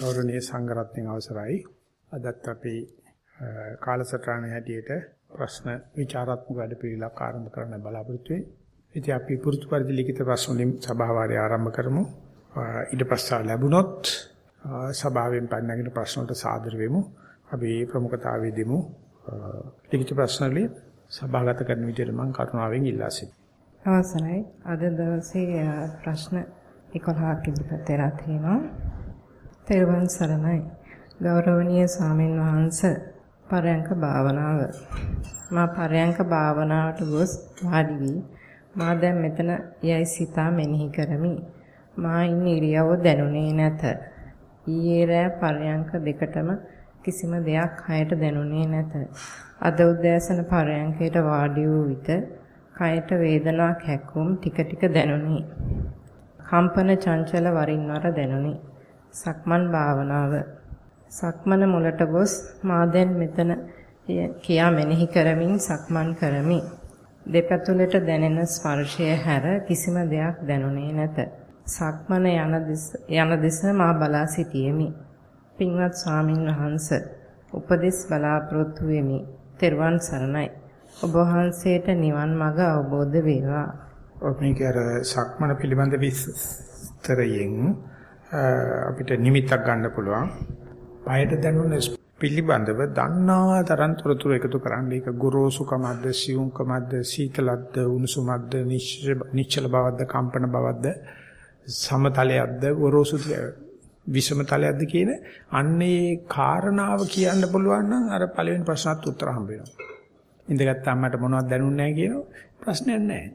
ගෞරවනීය සංඝරත්නයේ අවසරයි අදත් අපි කාලසටහන හැටියට ප්‍රශ්න විචාරාත්මක වැඩපිළිවෙලක් ආරම්භ කරන්න බලාපොරොත්තු වෙන්නේ. ඉතින් අපි පුරුදු පරිදි ලිඛිත ප්‍රශ්න වලින් සභාවාරය ආරම්භ කරමු. ඊට පස්සේ ලැබුණොත් සභාවෙන් පන්නගෙන ප්‍රශ්න වලට සාදර වෙමු. අපි ප්‍රමුඛතාවයේ දෙමු. ලිඛිත ප්‍රශ්න වලින් සභාගත කරන විදිහට මම කරුණාවෙන් ඉල්ලා සිටිනවා. අවසරයි. අද දවසේ ප්‍රශ්න 11ක් ඉදිරිපත් වෙලා තියෙනවා. තෙරුවන් සරණයි. ගෞරවනීය ස්වාමින් වහන්සේ පරයන්ක භාවනාව. මා පරයන්ක භාවනාවට ගොස් වාඩි වී මා දැන් මෙතන යයි සිතා මෙනෙහි කරමි. මා ඉන්න ඉරියව්ව දැනුනේ නැත. ඊයේ රෑ පරයන්ක දෙකටම කිසිම දෙයක් හයට දැනුනේ නැත. අද උදෑසන පරයන්කයට වාඩි වූ විට කයට වේදනාවක් හැක්කුම් ටික ටික දැනුනි. කම්පන චංචල වරින් වර දැනුනි. සක්මන් භාවනාව සක්මන මුලට ගොස් මා දැන් මෙතන කියා මෙනෙහි කරමින් සක්මන් කරමි. දෙපැතුලට දැනෙන ස්පර්ශය හැර කිසිම දෙයක් දැනුනේ නැත. සක්මන යන දිස යන දිස මා බලා සිටියෙමි. පින්වත් ස්වාමින් වහන්සේ උපදෙස් බලාපොරොත්තු වෙමි. තෙරුවන් සරණයි. ඔබ වහන්සේට නිවන් මඟ අවබෝධ වේවා. මේක අර සක්මන පිළිබඳ විස්තරයෙන් අපිට නිමිත්තක් ගන්න පුළුවන්. පයට දැනුන පිළිබඳව දන්නා තරම් තොරතුරු එකතු කරන්න ඒක ගොරෝසුකමක්ද සියුම්කමක්ද සීතලක්ද උණුසුමක්ද නිශ්චල බවක්ද කම්පන බවක්ද සමතලයක්ද ගොරෝසු විෂම තලයක්ද කියන අන්නේ කාරණාව කියන්න පුළුවන් නම් අර පළවෙනි ප්‍රශ්නත් උත්තර හම්බ වෙනවා. ඉඳගත්තාම මට මොනවද දැනුන්නේ නැහැ කියන ප්‍රශ්නයක් නැහැ.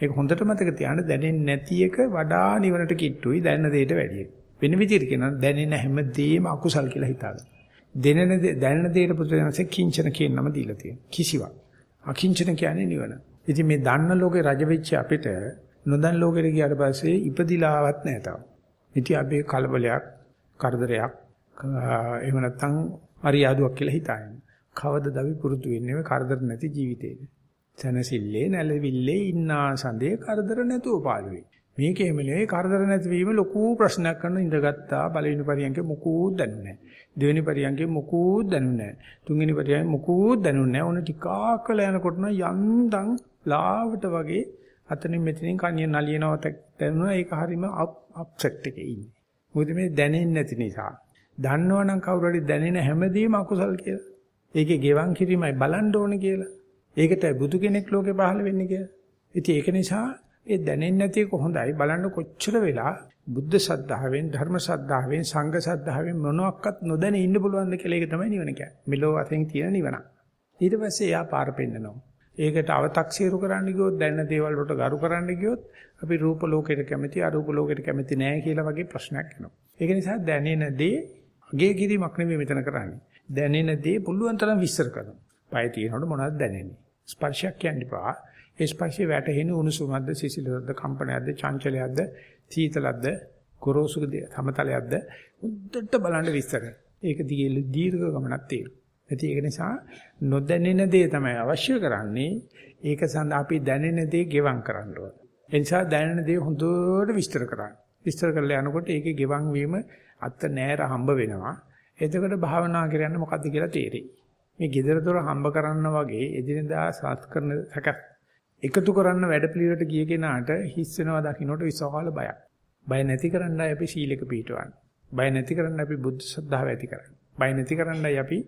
ඒක හොඳට මතක තියාගන්න දැනෙන්නේ නැති එක වඩා නිවනට කිට්ටුයි දැනන දෙයට වැඩියි. වෙන විදිහට කියනවා දැනෙන හැමදේම අකුසල් කියලා හිතාගන්න. දැනෙන දැනෙන දෙයට පුදුරනසේ කිංචන කියන නම දීලා තියෙනවා. කිසිවක්. අකිංචන කියන්නේ නිවන. ඉතින් මේ දන්න ලෝකේ රජ වෙච්ච අපිට නොදන්න ලෝකෙට ගියාට පස්සේ ඉපදිලාවත් නැහැ තාම. ඉතින් අපි කලබලයක්, කරදරයක්, එහෙම නැත්නම් අරියාදුවක් කියලා හිතාගෙන. කවදද අපි පුරුදු වෙන්නේ මේ කරදර නැති ජීවිතේට. සනසිල්ලේ නැලවිල්ලේ ඉන්නා සඳේ කරදර නැතුව පාළුවේ. මේක එහෙම නෙවෙයි කරදර නැතිවීම ලොකු ප්‍රශ්නයක් කරන ඉඳගත්තා පළවෙනි පරියන්කේ මොකුත් දැනුන්නේ නැහැ. දෙවෙනි පරියන්කේ මොකුත් දැනුන්නේ නැහැ. තුන්වෙනි පරියන්කේ මොකුත් දැනුන්නේ නැහැ. ඕන ටිකක් කළ යනකොට නම් යන්දම් ලාවට වගේ අතනින් මෙතනින් කනිය නලියනවත් දැනුණා. ඒක හරීම අප්සෙට් එකේ ඉන්නේ. මොකද මේ දැනෙන්නේ නැති නිසා. දන්නවනම් කවුරු හරි දැනෙන හැමදේම අකුසල් කියලා. ඒකේ ගෙවන් කිරීමයි බලන්න ඕනේ කියලා. ඒකටයි බුදු කෙනෙක් ලෝකේ පහළ වෙන්නේ කියලා. ඉතින් ඒක නිසා ඒ දැනෙන්නේ නැති එක හොඳයි. බලන්න කොච්චර වෙලා බුද්ධ ශ්‍රද්ධාවෙන්, ධර්ම ශ්‍රද්ධාවෙන්, සංඝ ශ්‍රද්ධාවෙන් මොනවත් නොදැන ඉන්න පුළුවන්ද කියලා ඒක තමයි නිවන කියන්නේ. මෙලෝ වශයෙන් තියෙන නිවන. ඊට පස්සේ එයා පාර පෙන්නනවා. ඒකට අව탁සීරු කරන්න ගියොත් දැනන දේවල් වලට ගරු කරන්න ගියොත් අපි රූප ලෝකයට කැමති, අරූප ලෝකයට කැමති නෑ කියලා වගේ ප්‍රශ්නයක් එනවා. ඒක නිසා දැනෙන දේ අගේ කිරීමක් නෙමෙයි මෙතන කරන්නේ. දැනෙන දේ පුළුවන් තරම් විස්තර කරනවා. පය තියෙනකොට මොනවද දැනෙන්නේ? ස්පර්ශයක් කියන්නේ පා ඒ ස්පර්ශය වැටෙන උණුසුමක්ද සිසිලද කම්පනයක්ද චංචලයක්ද සීතලක්ද ගොරෝසුද සමතලයක්ද උද්දට බලන්න විස්තර. ඒක දිගේ දීර්ඝ ගමනක් තියෙනවා. ඉතින් ඒක නිසා නොදැනෙන දේ තමයි අවශ්‍ය කරන්නේ. ඒක සඳහා අපි දැනෙන දේ ගෙවම් කරන්න ඕන. ඒ නිසා දැනෙන දේ හොඳට විස්තර කරන්න. විස්තර කරලා යනකොට ඒකේ ගෙවම් වීම අත නෑර හම්බ වෙනවා. එතකොට භාවනා කරන්න මොකද්ද කියලා තේරෙයි. මේ gedara dora හම්බ කරන්න වගේ එදිනදා සාත් කරන සැකස් එකතු කරන්න වැඩපිළිවෙලට ගිය කෙනාට හිස් වෙනවා දකින්නට විශාල බයක්. බය නැති කරන්නයි අපි සීලක පිළිටවන්නේ. බය නැති කරන්න අපි බුද්ධ ශ්‍රද්ධාව ඇති කරන්නේ. බය නැති කරන්නයි අපි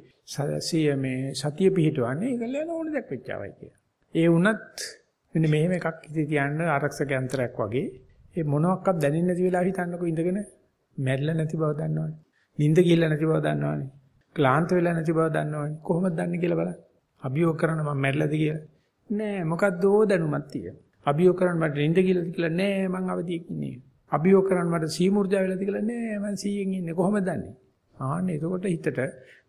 සිය මේ සතිය පිළිටවන්නේ. ඒකල යන ඕන දෙයක් වෙච්චාවයි කියලා. ඒ වුණත් මෙන්න මෙහෙම එකක් ඉති තියන්න ආරක්ෂක යන්ත්‍රයක් වගේ ඒ මොනවාක්වත් දැනෙන්නේ නැති වෙලා හිතන්නකෝ ඉඳගෙන මැරිලා නැති බව දන්නවනේ. නිින්ද ගිහිල්ලා නැති බව දන්නවනේ. ක්ලාන්ත වෙලා නැති බව දන්නවනේ. කොහොමද දන්නේ කියලා බලන්න. අභියෝග කරන මම මැරිලාද කියලා. නෑ මොකද්දෝ දැනුමක් තියෙනවා. අභියෝග කරන්න මට නිින්ද ගිහලාද කියලා නෑ මං අවදියක ඉන්නේ. අභියෝග කරන්න මට සීමුර්ජා වෙලාද කියලා නෑ මං 100න් ඉන්නේ. කොහොමද දන්නේ? ආන්නේ එතකොට හිතට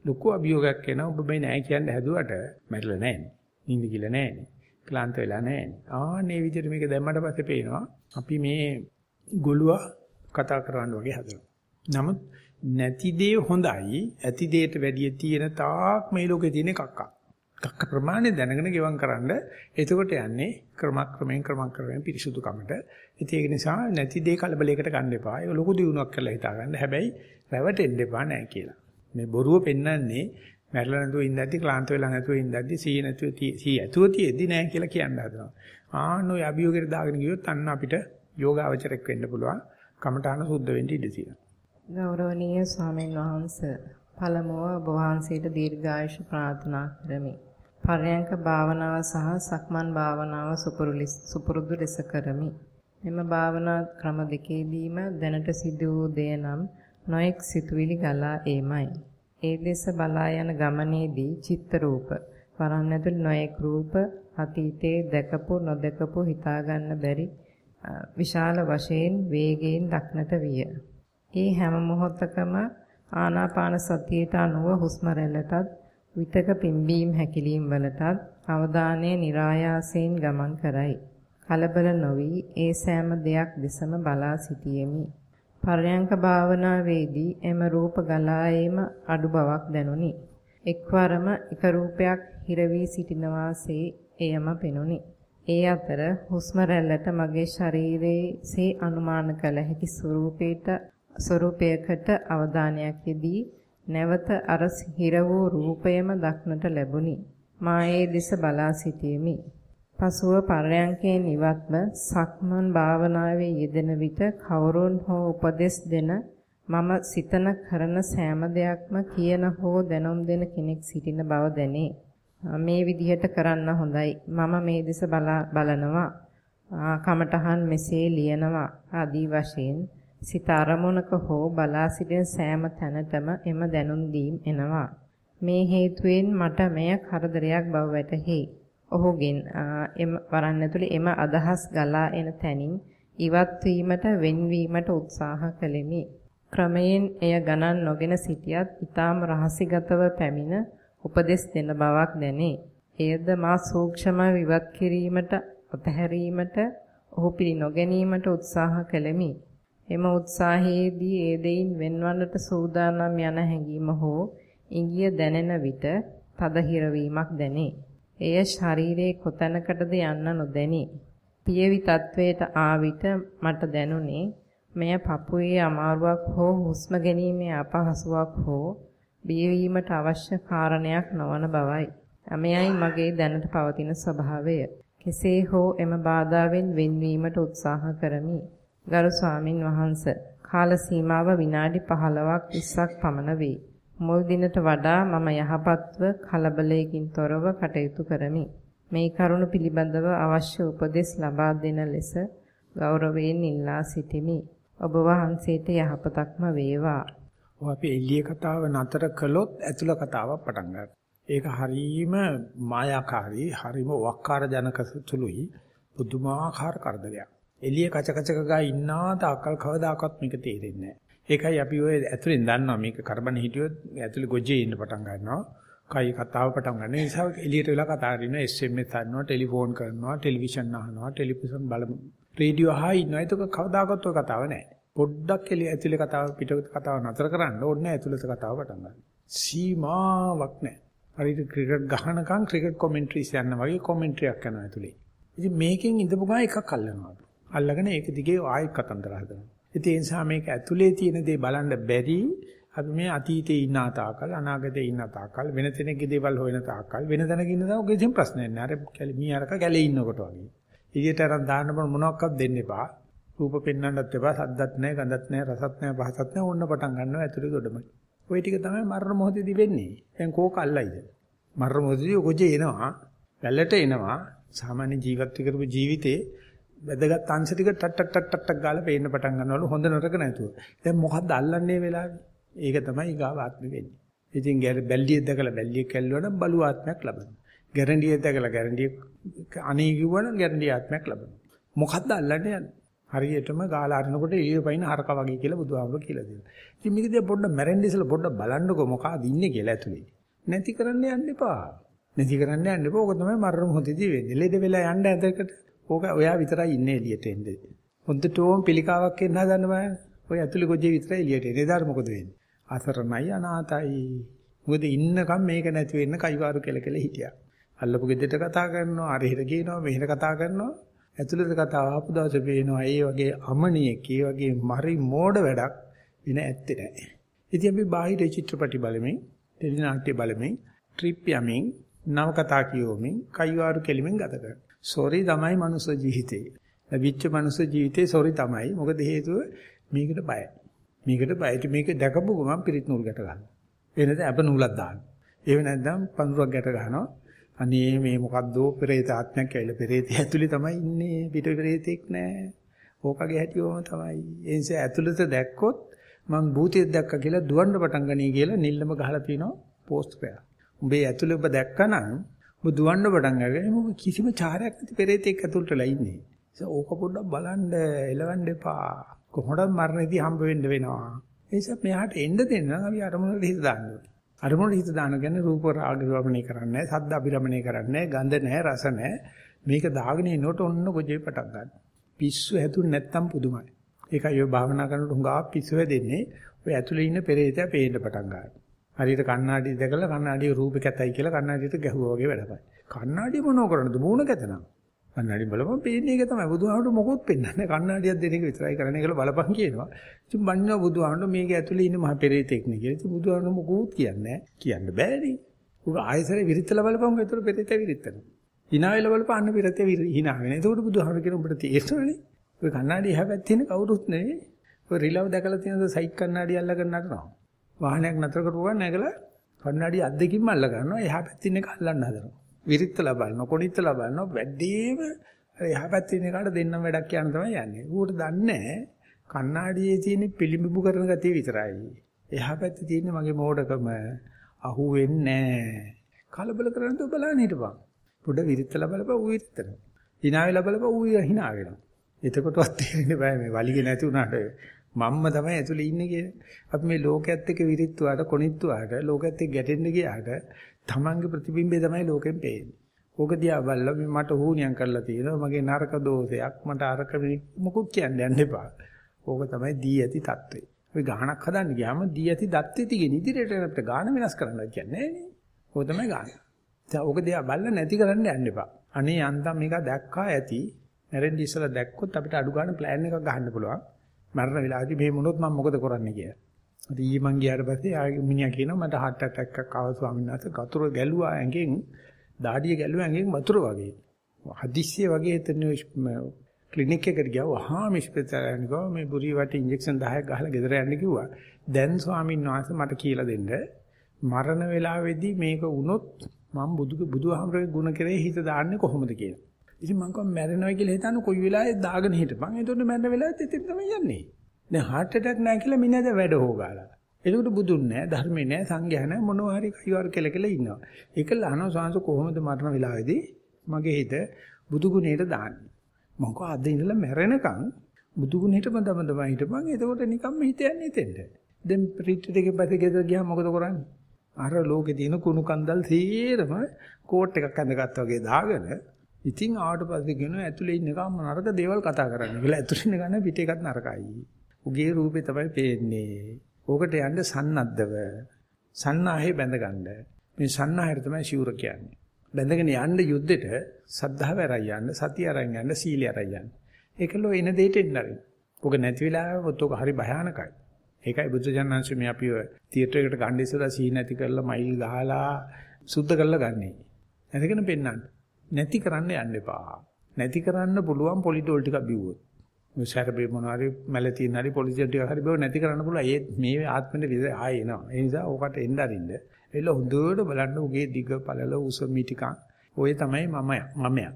ලොකු අභියෝගයක් එනවා. ඔබ මේ නෑ කියන්න හැදුවට මැරිලා නෑනේ. නිින්ද ගිහලා නෑනේ. ක්ලාන්ත වෙලා නෑනේ. ආන්නේ විදිහට මේක දැම්මට පස්සේ පේනවා අපි මේ ගොළුවා කතා කරන්න වගේ හදනවා. නමුත් නැති දේ හොඳයි. ඇති දේට වැඩිය තියෙන තාක් මේ ලෝකේ තියෙන කක්කා. තක්ක ප්‍රමාණය දැනගෙන ගෙවම් කරන්න එතකොට යන්නේ ක්‍රමක්‍රමයෙන් ක්‍රමක්‍රමයෙන් පිරිසුදුකමට. ඉතින් ඒක නිසා නැති දේ කලබලයකට ගන්න එපා. ඒක ලොකු දියුණුවක් කරලා හිතාගන්න. හැබැයි රැවටෙන්න එපා නෑ කියලා. මේ බොරුව පෙන්වන්නේ මැරලා නැතුව ඉඳද්දි ක්ලාන්ත වෙලා නැතුව ඉඳද්දි සී නැතුව සී ඇතුව තියෙද්දි නෑ කියලා කියන්න හදනවා. ආන්න ඔය අභියෝගයට දාගෙන ගියොත් අන්න අපිට යෝගාවචරයක් වෙන්න පුළුවන්. කමඨාන සුද්ධ වෙන්න ඉඩ තියෙනවා. ගෞරවනීය ස්වාමීන් වහන්සේ පළමුව ඔබ වහන්සේට දීර්ඝායුෂ ප්‍රාර්ථනා කරමි. පරයන්ක භාවනාව සහ සක්මන් භාවනාව සුපුරුදු ලෙස කරමි. මෙම භාවනා ක්‍රම දෙකේදීම දැනට සිදු වූ දෙය නම් නොඑක් සිතුවිලි ගලා ඒමයි. ඒ දෙස බලා යන ගමනේදී චිත්ත රූප වරන් ඇතුළු නොඑක් රූප අතීතයේ දැකපු නොදැකපු හිතා ගන්න බැරි විශාල වශයෙන් වේගයෙන් දක්නට විය. ඒ හැම මොහොතකම ආනාපාන සතියට අනුව හුස්ම රැල්ලටත් විතක පිම්බීම් හැකිලීම් වලටත් අවධානය નિરાයාසයෙන් ගමන් කරයි. කලබල නොවි ඒ සෑම දෙයක් දෙසම බලා සිටියෙමි. පර්යංක භාවනාවේදී එම රූප ගලා ඒම අඩු බවක් දැනුනි. එක්වරම එක රූපයක් හිර වී සිටිනවාසේ එයම පෙනුනි. ඒ අතර හුස්ම රැල්ලට මගේ ශරීරයේ අනුමාන කළ හැකි ස්වරූපයට ස්වරූපයකට අවධානයක් යෙදී නැවත අර හිර වූ රූපයම දක්නට ලැබුණි. මා ඒ දෙස බලා සිටියෙමි. පසුව පරයන්කෙන් ඉවත්ව සක්මන් භාවනාවේ යෙදෙන විට කවුරුන් හෝ උපදෙස් දෙන මම සිතන කරන සෑම දෙයක්ම කියන හෝ දැනුම් දෙන කෙනෙක් සිටින බව දැනේ. මේ විදිහට කරන්න හොඳයි. මම මේ දෙස බලනවා. කමටහන් මෙසේ ලියනවා ආදී වශයෙන් සිත අරමුණක හෝ බලා සිටින සෑම තැනටම එම දැනුම් දීම් එනවා. මේ හේතුවෙන් මට මෙය කරදරයක් බව වැටහි. ඔහුගෙන් එම වරන් ඇතුලේ එම අදහස් ගලා එන තැනින් ඉවත් වීමට වෙන්වීමට උත්සාහ කළෙමි. ක්‍රමයෙන් එය ගණන් නොගෙන සිටියත් ඊටාම රහසිගතව පැමිණ උපදෙස් දෙන බවක් දැනේ. එයද මා සූක්ෂම විවත් කිරීමට අතහැරීමට ඔහු පිළි නොගැනීමට උත්සාහ කළෙමි. එම උත්සාහයේදී ඒ දෙයින් වෙන්වන්නට සූදානම් යන හැඟීම හෝ ඉඟිය දැනෙන විට තද හිරවීමක් දැනේ. එය ශරීරයේ කොතැනකටද යන්න නොදැනි. පියවි තත්වයට ආ විට මට දැනුනේ මෙය පපුවේ අමාරුවක් හෝ හුස්ම ගැනීමේ අපහසුාවක් හෝ බියවීමට අවශ්‍ය කාරණයක් නොවන බවයි. මෙයයි මගේ දැනට පවතින ස්වභාවය. කෙසේ හෝ එම බාධාවෙන් වෙන්වීමට උත්සාහ කරමි. ගරු ස්වාමින් වහන්ස කාල සීමාව විනාඩි 15ක් 20ක් පමණ වේ. මුල් දිනට වඩා මම යහපත්ව කලබලයකින් තොරව කටයුතු කරමි. මේ කරුණ පිළිබඳව අවශ්‍ය උපදෙස් ලබා දෙන ලෙස ගෞරවයෙන් ඉල්ලා සිටිමි. ඔබ වහන්සේට යහපතක්ම වේවා. ඔය අපි එළිය කතාව නතර කළොත් ඇතුළ කතාවක් පටන් ගන්නවා. ඒක හරීම මායාකාරී, හරීම වක්කාර ජනක සුළුයි. පුදුමාකාර කරදරයක්. එළිය කච කචක ගා ඉන්නා තාකල් කවදාකවත් මේක තේරෙන්නේ නැහැ. ඒකයි අපි ඔය ඇතුලෙන් දන්නවා මේක කරබන හිටියොත් ඇතුලේ ගොජේ ඉන්න පටන් ගන්නවා. කයි කතාව පටන් ගන්න. ඒ නිසා එළියට වෙලා කතා කරනවා, SMS අහනවා, ටෙලිෆෝන් කරනවා, ටෙලිවිෂන් අහනවා, ටෙලිවිෂන් බලමු. රේඩියෝ අහයි ඉන්නවා. ඒක කවදාකවත් ඔය කතාව නැහැ. පොඩ්ඩක් එළිය ඇතුලේ කතාව පිට කතාව නතර කරන්න ඕනේ ඇතුළත කතාව පටන් ගන්න. සීමාවක් නැහැ. හරියට ක්‍රිකට් ගහනකම් ක්‍රිකට් කොමෙන්ටරිස් යනවා වගේ කොමෙන්ටරියක් කරනවා ඇතුලේ. ඉතින් මේකෙන් ඉඳපු ගා එකක් අල්ලනවා. අල්ලගෙන ඒක දිගේ ආයෙත් කතන්දර හදනවා. ඉතින් ඒ නිසා මේක ඇතුලේ තියෙන දේ බලන්න බැරි අපි මේ අතීතේ ඉන්න තාකල් අනාගතේ ඉන්න තාකල් වෙන තැනකේ දේවල් හොයන තාකල් වෙන තැනක ඉන්න තාකල් කිසිම ප්‍රශ්නයක් නෑ. අර කැලි මීහරක කැලේ ඉන්නකොට වගේ. එළියට අරන් දාන්න බන මොනවත් දෙන්න එපා. රූප පෙන්වන්නත් එපා. සද්දත් නෑ, ගඳත් නෑ, රසත් නෑ, පහසත් නෑ. ඕන්න පටන් ගන්නවා ඇතුලේ දොඩම. ওই ටික තමයි මරණ මොහොතේදී වෙන්නේ. දැන් කෝක අල්ලයිද? මරණ මොහොතේදී ඔකජේ එනවා. වැල්ලට එනවා. සාමාන්‍ය ජීවත් කරපු ජීවිතේ වැදගත් අංශ ටික ටක් ටක් ටක් ටක් ටක් ගාලා පේන්න පටන් ගන්නවලු හොඳ නරක නැතුව. දැන් මොකද්ද අල්ලන්නේ වෙලාවේ? ඒක තමයි ඊගාව ආත්මෙ වෙන්නේ. ඉතින් බැල්ලියක් දැකලා බැල්ලියක් කැල්ලුවනම් බලු ආත්මයක් ලබනවා. ගැරන්ඩියක් දැකලා ගැරන්ඩිය අනේ කිව්වනම් ගැරන්ඩි ආත්මයක් ලබනවා. මොකද්ද අල්ලන්නේ යන්නේ? හරියටම ගාලා අරිනකොට එළිය පයින් හරක වගේ කියලා බුදුහාමුදුරුවෝ කියලා දෙනවා. ඉතින් මේකදී පොඩ්ඩක් මැරෙන්න ඉස්සලා පොඩ්ඩක් බලන්නකෝ මොකක්ද ඉන්නේ කියලා ඇතුලේ. නැති කරන්න යන්න එපා. නැති කරන්න යන්න එපා. ඕක තමයි මරණ මොහොතදී වෙන්නේ. ලෙඩ වෙලා යන්න ඇදකට ඕක ඔයා විතරයි ඉන්නේ එළියට එන්නේ. හොඳටම පිළිකාවක් එන්න හදන්න බෑ. ඔය ඇතුලේ ගොජේ විතරයි එළියට එන්නේ. ඒදාර මොකද වෙන්නේ? අසරණයි අනාතයි. මොකද ඉන්නකම් මේක නැති වෙන්න කයිවාරු කෙල කෙල හිටියා. අල්ලපු ගෙදරට කතා කරනවා, අරහිර කියනවා, මෙහෙර කතා කරනවා. ඇතුළත කතාව ආපු දවසේ පේනවා ඒ වගේ අමනියෙක්, ඒ වගේ මරි මෝඩ වැඩක් වෙන ඇත්තේ නැහැ. ඉතින් අපි බාහිර චිත්‍රපටි බලමින්, ටෙලි නාට්‍ය බලමින්, ට්‍රිප් යමින්, නව කතා කියවමින්, කයිවාරු කෙලිමින් ගත කරනවා. සෝරි තමයි මනුස්ස ජීවිතේ. ලැබිච්ච මනුස්ස ජීවිතේ සෝරි තමයි. මොකද හේතුව මේකට බයයි. මේකට බයයි. මේක දැකපු ගමන් පිරිත් නූල් ගැට ගන්නවා. එනද අප නූලක් දානවා. ඒව නැත්නම් පඳුරක් ගැට ගන්නවා. අනේ මේ මොකද්ද පෙරේත ආත්මයක් ඇවිල්ලා පෙරේතය ඇතුලේ තමයි ඉන්නේ පිට පෙරේතෙක් නෑ. ඕකගේ හැටි ඕම තමයි. ඒ නිසා ඇතුළත දැක්කොත් මං භූතයෙක් දැක්කා කියලා දුවන්න පටන් ගනී කියලා නිල්ලම ගහලා තිනවා පෝස්ට් එකක්. උඹේ ඇතුළේ ඔබ දැක්කනම් ඔබ දුවන්න පටන් අරගෙන ඔබ කිසිම චාරයක් නැති පෙරේතෙක් ඇතුළටලා ඉන්නේ. ඒ ඕක පොඩ්ඩක් බලන්න එලවන්න එපා. කොහොමද මරණදී හම්බ වෙන්න වෙනවා. ඒ නිසා මෙහාට එන්න දෙන්න අපි අරමුණට හිත දාන්න ඕනේ. අරමුණට හිත දාන කියන්නේ රූප රාග විරමණය කරන්නේ නැහැ, සද්ද අභිරමණය කරන්නේ නැහැ, ගන්ධ නැහැ, රස නැහැ. මේක දාගෙන ඉන්නකොට ඔන්න ගොජේ පටක් ගන්න. පිස්සු හැදුන්නේ නැත්තම් පුදුමයි. ඒකයි ඔය භාවනා කරනකොට හුඟා පිස්සු හැදෙන්නේ. ඔය ඇතුලේ ඉන්න පෙරේතයා පේන්න පටන් ගන්නවා. හරියට කණ්ණාඩි දැකලා කණ්ණාඩියේ රූපේ කැතයි කියලා කණ්ණාඩියට ගැහුවා වගේ වැඩපයි. කණ්ණාඩිය මොනව කරන්නද? මූණ කැතනම්. කණ්ණාඩි බලපන් පේන්නේ ඒක තමයි. බුදුහාමුදුරු මොකොත් පෙන්වන්නේ. කණ්ණාඩියක් දෙන එක විතරයි කරන්නේ කියලා බලපන් කියනවා. ඉතින් බන්නවා බුදුහාමුදුරු මේක ඇතුලේ ඉන්න මහ පෙරේතෙක් නේ කියලා. ඉතින් බුදුහාමුදුරු මොකොත් කියන්නේ කියන්න බෑනේ. උග ආයසරේ විරිත්තලා බලපන් ඒතර පෙරේතය විරිත්තන. hina වෙලා බලපන් අන්න පෙරේතය hina වෙන. එතකොට බුදුහාමුදුරු කියන උඹට තේරෙනවනේ. ඔය කණ්ණාඩි එහා පැත්තේ ඉන්න කවුරුත් නෙවෙයි. ඔය රිලව් දැකලා තියෙනද සයික් කණ්ණාඩි අල්ලගෙන නටනවා. වාහනයක් නතර කරපුවා නැගලා කණ්ණාඩි අද්දකින්ම අල්ල ගන්නවා. එහා පැත්තේ ඉන්න එක අල්ලන්න හදනවා. විරිත්තලා බලනවා, කොණිත්තලා බලනවා. වැඩිම එහා පැත්තේ ඉන්න එකාට දෙන්නම් වැඩක් කියන තමයි යන්නේ. ඌට දන්නේ කණ්ණාඩියේ තියෙන පිළිඹු කරන ගතිය විතරයි. එහා පැත්තේ තියෙන මගේ මෝඩකම අහුවෙන්නේ කලබල කරන්න තු බලන්න හිටපන්. පොඩ විරිත්තලා බලපන් ඌ විරිත්තන. hina වෙලා බලපන් ඌ hina වෙනවා. එතකොටවත් තේරෙන්නේ බෑ මේ වලිගේ නැති උනාට මම්ම තමයි ඇතුලේ ඉන්නේ කියලා. අපි මේ ලෝකයේත් එක්ක විරිත්තුවාට කොනිත්තුවාට ලෝකයේත් එක්ක ගැටෙන්න ගියාට තමන්ගේ ප්‍රතිබිම්බය තමයි ලෝකෙන් පේන්නේ. ඕක දිහා බලලා මේ මට හුනියම් කරලා තියෙනවා මගේ නරක දෝෂයක් මට අරක මොකුත් කියන්න යන්න එපා. ඕක තමයි දී ඇති தત્ත්වය. ඔය ගානක් හදන්න ගියාම දී ඇති දත්තේ තිගෙන ඉදිරියට යනකොට ගාන වෙනස් කරන්න කියන්නේ නෑනේ. ඕක තමයි ගාන. දැන් ඕක දිහා බලලා නැති කරන්න යන්න එපා. අනේ යන්තම් මේක දැක්කා ඇති. නැරෙන්න ඉස්සලා දැක්කොත් අපිට අඩු ගන්න ප්ලෑන් එකක් ගහන්න පුළුවන්. මරණ වෙලාවදී මේ මොනොත් මම මොකද කරන්නේ කියලා. ඉතින් ඊ මං ගියාට පස්සේ ආ මිනිහා කියනවා මට heart attack එකක් ආවා ස්වාමීන් වහන්සේ වතුර ගැලුවා ඇඟෙන් දාඩිය ගැලුවා ඇඟෙන් වතුර වගේ. හදිස්සිය වගේ එතන ක්ලිනික් එකට ගියා වහාම ස්පෙෂලිස්ට් ගාව මේ බුරි වට ඉන්ජෙක්ෂන් 10ක් ගහලා ගෙදර යන්න කිව්වා. දැන් ස්වාමීන් වහන්සේ මට කියලා දෙන්න මරණ වෙලාවේදී මේක වුණොත් මම බුදු බුදුහාමරගේ ගුණ කරේ හිත දාන්නේ කොහොමද කියලා. ඉතින් මං කිව්වා මැරෙනවා කියලා හිතන්න කොයි වෙලාවෙද දාගෙන හිටපන්. එතකොට මැරෙන වෙලාවෙත් එතන තමයි යන්නේ. දැන් heart attack නැහැ කියලා මිනිහද වැඩ හොගාලා. එතකොට බුදුන් නැහැ, ධර්මේ නැහැ, සංඝයා නැහැ, මොනවා හරි කයිවර කෙල කෙල ඉන්නවා. ඒක ලහනවා සාංශ කොහොමද මරණ වෙලාවේදී මගේ හිත බුදු ගුණයට දාන්නේ. මං කෝ අද ඉඳලා මැරෙනකන් බුදු ගුණයටම දම දම හිටපන්. එතකොට නිකම්ම හිත යන්නේ එතෙන්ට. දැන් රිට්‍රීට් එකේ පස්සේ ගෙදර ගියාම මොකද කරන්නේ? අර ලෝකේ තියෙන කුණු කන්දල් සීරම කෝට් එකක් ඇඳගත්තා වගේ දාගෙන ඉතින් ආවට පස්සේ කියනවා ඇතුලේ ඉන්න එකම නරක දේවල් කතා කරන්න කියලා. ඇතුලේ ඉන්න ගන්න පිට එකත් නරකයි. උගේ රූපේ තමයි පේන්නේ. ඕකට යන්න සන්නද්ධව. සන්නාහේ බැඳගන්න. මේ සන්නාහයට තමයි ශූර කියන්නේ. බැඳගෙන යන්න යුද්ධෙට සද්ධාව ඇරයි යන්න, සතිය ඇරයි යන්න, සීලය ඇරයි යන්න. ඒකලෝ එන දෙයට එන්න ආරින්. ඔක නැති වෙලාවොත් ඔක හරි භයානකයි. ඒකයි බුදුජානනාංශ මේ අපිව තියටර් එකට ගන්න ඉස්සලා සී නැති කරලා මයිල් ගහලා සුද්ධ කරලා ගන්නයි. නැතිකන පෙන්නන්න. නැති කරන්න යන්න එපා. නැති කරන්න පුළුවන් පොලිඩෝල් ටිකක් බිව්වොත්. මේ සැරබේ මොනවාරි මැලතින් හරි පොලිසිය ටික හරි බව නැති කරන්න පුළුවන්. ඒ මේ ආත්මෙට විතර ආයෙ එනවා. ඒ නිසා ඕකට එන්න අරින්න. එළ හොඳට බලන්න උගේ දිග පළල උස මිටිකන්. ඔය තමයි මම මමයා.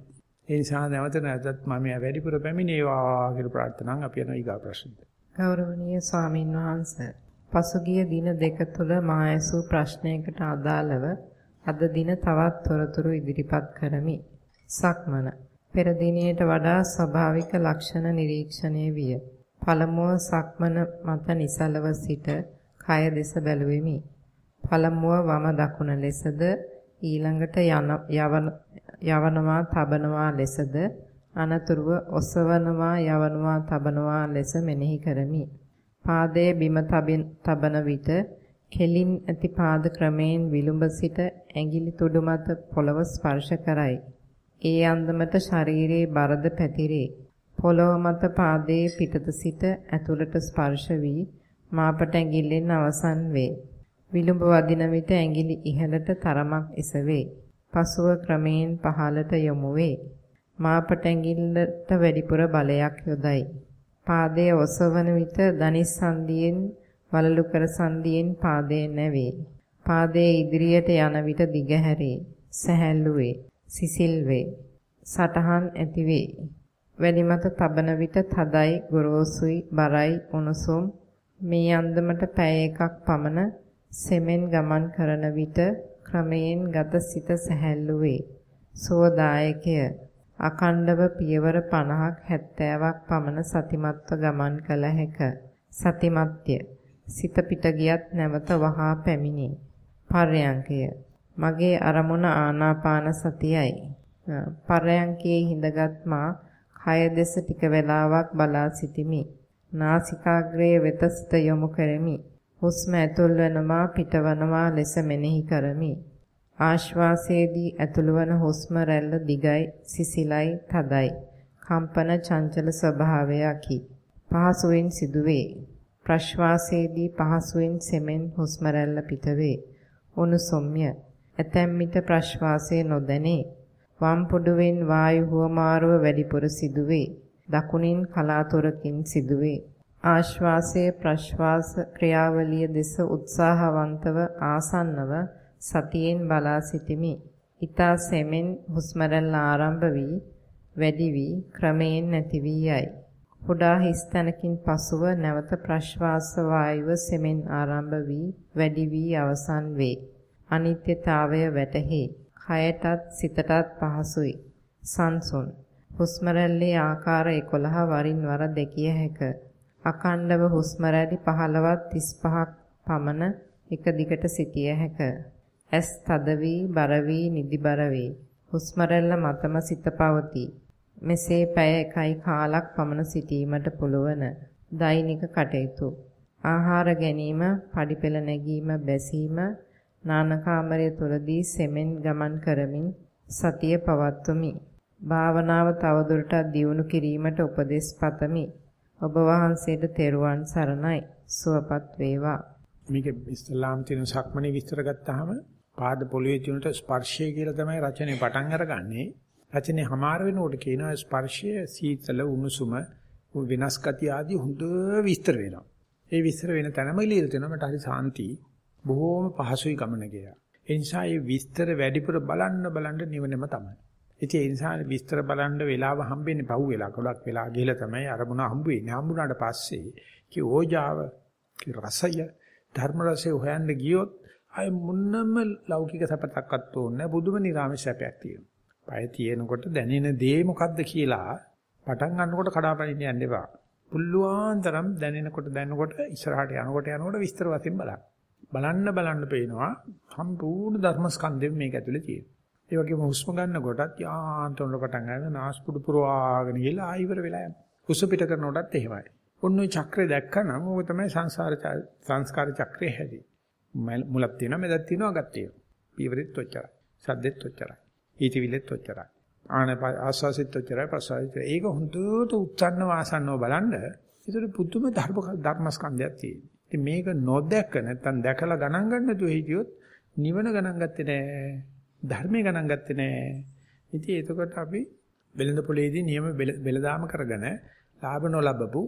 ඒ නිසා නැවත නැවතත් මමයා වැඩිපුර පැමිණේවා කියලා ප්‍රාර්ථනාන් අපි යන ඊගා ප්‍රශ්නෙට. ගෞරවනීය ස්වාමින් වහන්සේ පසුගිය දින දෙක තුල මා ඇසූ ප්‍රශ්නයකට අදාළව අද දින තවත් තොරතුරු ඉදිරිපත් කරමි. සක්මන පෙර දිනයට වඩා ස්වභාවික ලක්ෂණ නිරීක්ෂණය විය. පළමුව සක්මන මත නිසලව සිට කය දෙස බැලුවෙමි. පළමුව වම දකුණ ලෙසද ඊළඟට යවනවා තබනවා ලෙසද අනතුරුව ඔසවනවා යවනවා තබනවා ලෙස මෙනෙහි කරමි. පාදයේ බිම තබන විට කෙලින් ඇති පාද ක්‍රමයෙන් විලුඹ සිට ඇඟිලි තුඩු මත පොළව ස්පර්ශ කරයි. ඒ අන්දමට ශරීරයේ බරද පැතිරේ. පොළව මත පාදයේ පිටත සිට ඇතුළට ස්පර්ශ වී මාපට ඇඟිල්ලෙන් අවසන් වේ. විලුඹ වදින විට ඇඟිලි ඉහළට තරමක් එසවේ. පසුව ක්‍රමයෙන් පහළට යොමු වේ. මාපට ඇඟිල්ලට වැඩිපුර බලයක් යොදයි. පාදයේ ඔසවන විට දනිස් සංදියෙන් වලලු කර සංදියෙන් පාදයේ නැවේ. පාදයේ ඉදිරියට යන විට දිගහැරේ. සැහැල්ලු වේ. සිසිල් වේ. සටහන් ඇති වේ. වැඩි මත තබන විට තදයි, ගොරෝසුයි, බරයි, උණුසුම් මේ අන්දමට පැය එකක් පමණ සෙමෙන් ගමන් කරන විට ක්‍රමයෙන් ගත සිත සැහැල්ලු වේ. සෝදායකය අකණ්ඩව පියවර 50ක් 70ක් පමණ සතිමත්ව ගමන් කළ හැක. සතිමත්ය. සිත පිට ගියත් නැවත වහා පැමිණේ. පර්යංකය. මගේ අරමුණ ආනාපාන සතියයි. පර්යංකයේ හිඳගත් මා කය දෙස ටික වේලාවක් බලා සිටිමි. නාසිකාග්‍රයේ වෙත සිත යොමු කරමි. හුස්ම ඇතුල් වෙනවා පිටවනවා ලෙස මෙනෙහි කරමි. ආශ්වාසයේදී ඇතුළුවන හුස්ම රැල්ල දිගයි, සිසිලයි, තදයි. කම්පන චංචල ස්වභාවයකි. පහසුවෙන් සිදුවේ. ප්‍රශ්වාසයේදී පහසුවෙන් සෙමෙන් හුස්ම රැල්ල පිටවේ. උණුසුම්ය. ඇතැම් විට ප්‍රශ්වාසය නොදැනේ. වම් පුඩුවෙන් වායු හුවමාරුව වැඩිපුර සිදුවේ. දකුණින් කලාතුරකින් සිදුවේ. ආශ්වාසයේ ප්‍රශ්වාස ක්‍රියාවලිය දෙස උත්සාහවන්තව ආසන්නව සතියෙන් බලා සිටිමි. ඊතා සෙමෙන් හුස්ම ආරම්භ වී වැඩි වී ක්‍රමයෙන් නැති වී යයි. කුඩා හිස් තැනකින් පසුව නැවත ප්‍රශ්වාස වායුව සෙමෙන් ආරම්භ වී වැඩි වී අවසන් වේ. අනිත්‍යතාවය වැටහි. කයටත් සිතටත් පහසුයි. සංසුන්. හුස්ම ආකාර 11 වරින් වර දැකිය හැක. අකණ්ඩව හුස්ම රැලි 15ක් 35ක් පමණ එක දිගට සිටිය හැක. ඇස් තද වී බර වී නිදිබර වේ. හුස්ම රැල්ල මතම සිත පවතී. මෙසේ පැය එකයි කාලක් පමණ සිටීමට පුළුවන්. දෛනික කටයුතු. ආහාර ගැනීම, පඩිපෙළ නැගීම, බැසීම, නානකාමරය තුලදී සෙමෙන් ගමන් කරමින් සතිය පවත්වමි. භාවනාව තවදුරටත් දියුණු කිරීමට උපදෙස් පතමි. ඔබ වහන්සේට තෙරුවන් සරණයි. සුවපත් වේවා. මේක ඉස්ලාම් තියෙන සක්මණේ විස්තර ගත්තාම පාද පොළවේ තියෙනට ස්පර්ශය කියලා තමයි රචනයේ පටන් අරගන්නේ. රචනයේ හමාර වෙනකොට කියනවා ස්පර්ශය සීතල උණුසුම වෙනස් ගති ආදී හොඳ විස්තර වෙනවා. ඒ විස්තර වෙන තැනම ලියලා තියෙනවා මට හරි සාන්ති බොහෝම පහසුයි ගමන කියලා. ඒ නිසා මේ විස්තර වැඩිපුර බලන්න බලන්න නිවනම තමයි. ඉතින් ඒ නිසා විස්තර බලන්න වෙලාව හම්බෙන්නේ පහු වෙලා ගොඩක් වෙලා ගිහලා තමයි අරමුණ හම්බ වෙන්නේ. හම්බුනාට පස්සේ කි ඕජාව කි රසය ධර්ම රසය හොයන්න ගියොත් අය මුන්නම ලෞකික සැපතක්වත් ඕනේ බුදුම නිරාමේ සැපයක් තියෙනවා. පය තියෙනකොට දැනෙන දේ මොකද්ද කියලා පටන් ගන්නකොට කඩාපනින්න යන්න එපා. පුල්ලුවාන් තරම් දැනෙනකොට දැනනකොට ඉස්සරහට යනකොට යනකොට විස්තර වශයෙන් බලන්න. බලන්න බලන්න පේනවා සම්පූර්ණ ධර්මස්කන්ධෙම මේක ඇතුලේ තියෙනවා. ඒ වගේම හුස්ම ගන්නකොටත් යාන්තමට පටන් ගන්න නාස්පුඩු පුරවාගෙන ගිහලා ආයිවර වෙලා යනවා. හුස්ම පිට කරනකොටත් එහෙමයි. ඔන්න ඔය චක්‍රය දැක්කනම් ඕක තමයි සංසාර සංස්කාර චක්‍රය හැදී. මුලක් තියෙනවා මැදක් තියෙනවා අගක් තියෙනවා. පීවරෙත් ඔච්චරයි. සද්දෙත් ඔච්චරයි. ඊටිවිලෙත් ඔච්චරයි. ආන ආස්වාසිත ඔච්චරයි ප්‍රසාරිත. ඒක හොඳට උච්චන්න වාසන්නව බලන්න. ඒතර පුදුම ධර්ම ධර්මස්කන්ධයක් තියෙනවා. ඉතින් මේක නොදැක නැත්තම් දැකලා ගණන් ගන්න නැතුව හිටියොත් නිවන ගණන් ගත්තේ නෑ. ධර්මයේ ගණන් ගත්තේ නෑ. ඉතින් එතකොට අපි වෙළඳ පොලේදී නියම වෙළඳාම කරගෙන ලාභ නොලබපු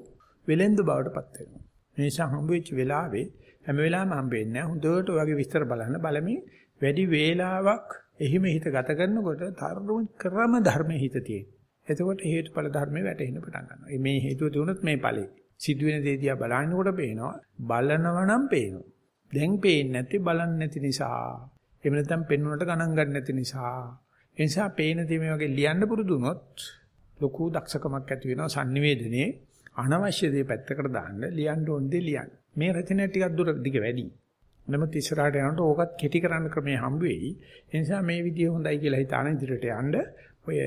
වෙලෙන්දු බවටපත් වෙනවා. මේ නිසා හම්බ වෙච්ච වෙලාවේ හැම වෙලාවෙම හම්බෙන්නේ නැහැ. හොඳට ඔයගේ විස්තර බලන්න බලමින් වැඩි වේලාවක් එහිම හිත ගත කරනකොට තරම ක්‍රම ධර්මයේ හිත තියෙන. එතකොට හේතුඵල ධර්මයේ වැටෙන්න පටන් ගන්නවා. මේ හේතුව තුනත් මේ ඵලෙ. සිදුවෙන දේ දිහා බලනකොට පේනවා බලනවා නම් පේනවා. දැන් පේන්නේ නැති බලන්නේ නැති නිසා. එහෙම නැත්නම් පෙන්වන්නට ගණන් ගන්න නැති නිසා. ඒ නිසා පේන දේ මේ වගේ ලියන්න පුරුදු වුණොත් ලොකු දක්ෂකමක් ඇති වෙනවා sannivedanaye අනවශ්‍ය දේ පැත්තකට දාන්න ලියන්න ඕන දේ ලියන්න. මේ රචනය ටිකක් දුර දිග වැඩි. නමුත් ඉස්සරහට යනකොට ඕකත් කෙටි කරන්න ක්‍රමයේ හම්බ වෙයි. ඒ නිසා මේ විදිය හොඳයි කියලා හිතාන ඉදිරියට යන්න ඔය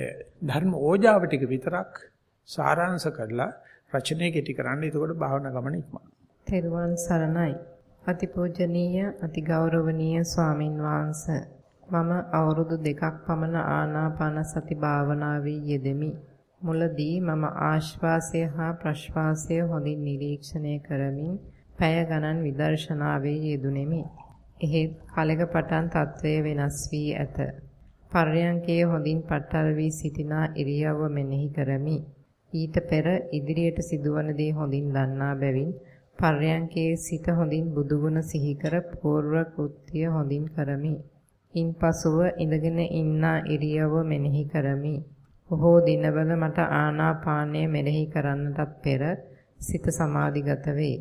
ධර්ම ඕජාව ටික විතරක් සාරාංශ කරලා රචනය කෙටි කරන්න. එතකොට භාවනා ගමන ඉක්මන. තෙරුවන් සරණයි. අතිපූජනීය අතිගෞරවනීය ස්වාමින් වහන්සේ මම අවුරුදු දෙකක් පමණ ආනාපාන සති භාවනාවේ යෙදෙමි. මුලදී මම ආශ්වාසය හා ප්‍රශ්වාසය හොඳින් නිරීක්ෂණය කරමින් පැය ගණන් විදර්ශනාවේ යෙදුණෙමි. එහෙත් කලක පටන් తත්වය වෙනස් වී ඇත. පර්යංකයේ හොඳින් පටල් වී සිටිනා ඉරියව්ව මෙනෙහි කරමි. ඊට පෙර ඉදිරියට සිදුවන දේ හොඳින් දන්නා බැවින් පර්යංකයේ සිට හොඳින් බුදුගුණ සිහි කර පූර්ව කෘත්‍ය හොඳින් කරමි. ඉන්පසුව ඉඳගෙන ඉන්නා ඉරියව්ව මෙනෙහි කරමි. බොහෝ දිනවල මට ආනාපානය මෙනෙහි කරන්නටත් පෙර සිත සමාධිගත වේ.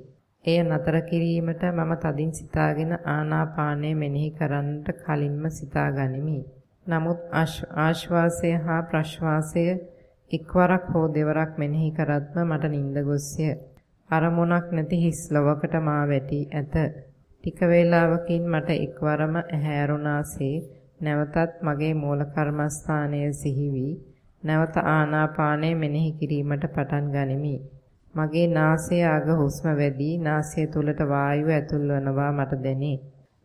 එය නතර කිරීමට මම තදින් සිතාගෙන ආනාපානය මෙනෙහි කරන්නට කලින්ම සිතා ගනිමි. නමුත් ආශ්වාසය හා ප්‍රශ්වාසය එක්වරක් හෝ දෙවරක් මෙනෙහි කරත්ම මට නිින්ද ගොස්ය. අරමුණක් නැති හිස් ලොවකට මා වැටි ඇත. ටික වේලාවකින් මට එක්වරම ඇහැරුණාසේ නැවතත් මගේ මූල කර්මස්ථානය සිහි වී නැවත ආනාපානය මෙනෙහි කිරීමට පටන් ගනිමි. මගේ නාසයේ අග හුස්ම වැඩි නාසය තුලට වායුව ඇතුල් වනවා මට දැනේ.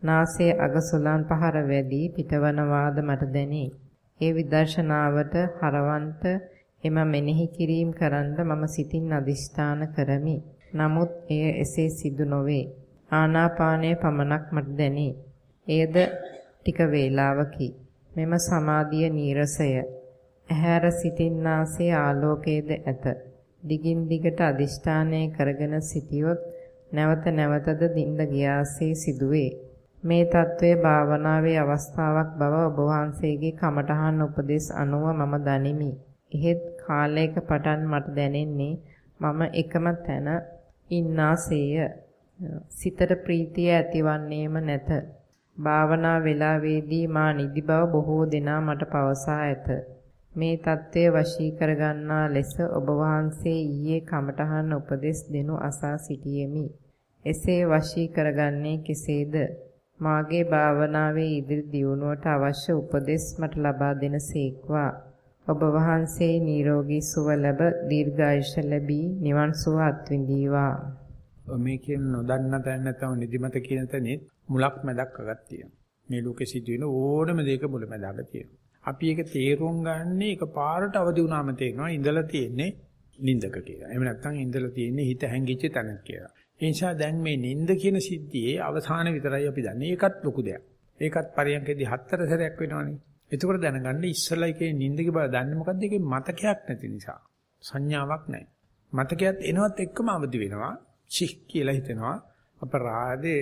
නාසයේ අග සුලන් පහර වැඩි පිටවන වාද මට දැනේ. ඒ විදර්ශනාවට හරවන්ට එම මෙනෙහි කිරීම කරන්න මම සිතින් අදිෂ්ඨාන කරමි. නමුත් එය එසේ සිදු නොවේ. ආනාපානයේ පමණක් මට දැනේ. එයද ටික වේලාවකි. මෙම සමාධිය නීරසය. ඇහැර සිටින්නාසේ ආලෝකයේද ඇත. දිගින් දිගට අදිෂ්ඨානය කරගෙන සිටියොත් නැවත නැවතද දින්ද ගියාසේ සිදුවේ. මේ తත්වයේ භාවනාවේ අවස්ථාවක් බව ඔබ වහන්සේගේ කමඨහන් උපදෙස් අනුව මම දනිමි. එහෙත් කාලයක පටන් මට දැනෙන්නේ මම එකම තැන ඉන්නාසේය. සිතට ප්‍රීතිය ඇතිවන්නේම නැත. භාවනා වේලාවේදී මා නිදි බව බොහෝ දෙනා මට පවසා ඇත. මේ தත්ත්වය වශී කරගන්නා ලෙස ඔබ වහන්සේ ඊයේ කමඨහන් උපදෙස් දෙනු අසා සිටියෙමි. එසේ වශී කරගන්නේ කෙසේද? මාගේ භාවනාවේ ඉදිරි දියුණුවට අවශ්‍ය උපදෙස් මට ලබා දෙනසේක්වා. ඔබ වහන්සේ නිරෝගී සුව ලැබ දීර්ඝායුෂ ලැබී නිවන් සුව අත්විඳීවා. මේකෙන් නොදන්න තැන නැත්නම් නිදිමත කියන තැනෙත් මුලක් මැදක් අගක් තියෙනවා. මේ ලෝකෙ සිදුවෙන ඕනම දෙයක මුල මැදක් තියෙනවා. අපි ඒක තේරුම් ගන්න එක පාරට අවදි වුණාම තේරෙනවා ඉඳලා තියෙන්නේ නින්දක කියලා. එහෙම නැත්නම් ඉඳලා තියෙන්නේ හිත හැංගිච්ච තැනක් කියලා. ඒ නිසා දැන් මේ නින්ද කියන සිද්ධියේ අවසාන විතරයි අපි දන්නේ. ඒකත් ලොකු දෙයක්. ඒකත් පරියන්කේදී හතර සැරයක් වෙනවනේ. එතකොට දැනගන්න ඉස්සලා එකේ නින්දගේ බව දන්නේ මොකද්ද? ඒකේ මතකයක් නැති නිසා. සංඥාවක් නැහැ. මතකයක් එනවත් එක්කම අවදි වෙනවා. චිහ් කියලා හිතෙනවා. අපරාධේ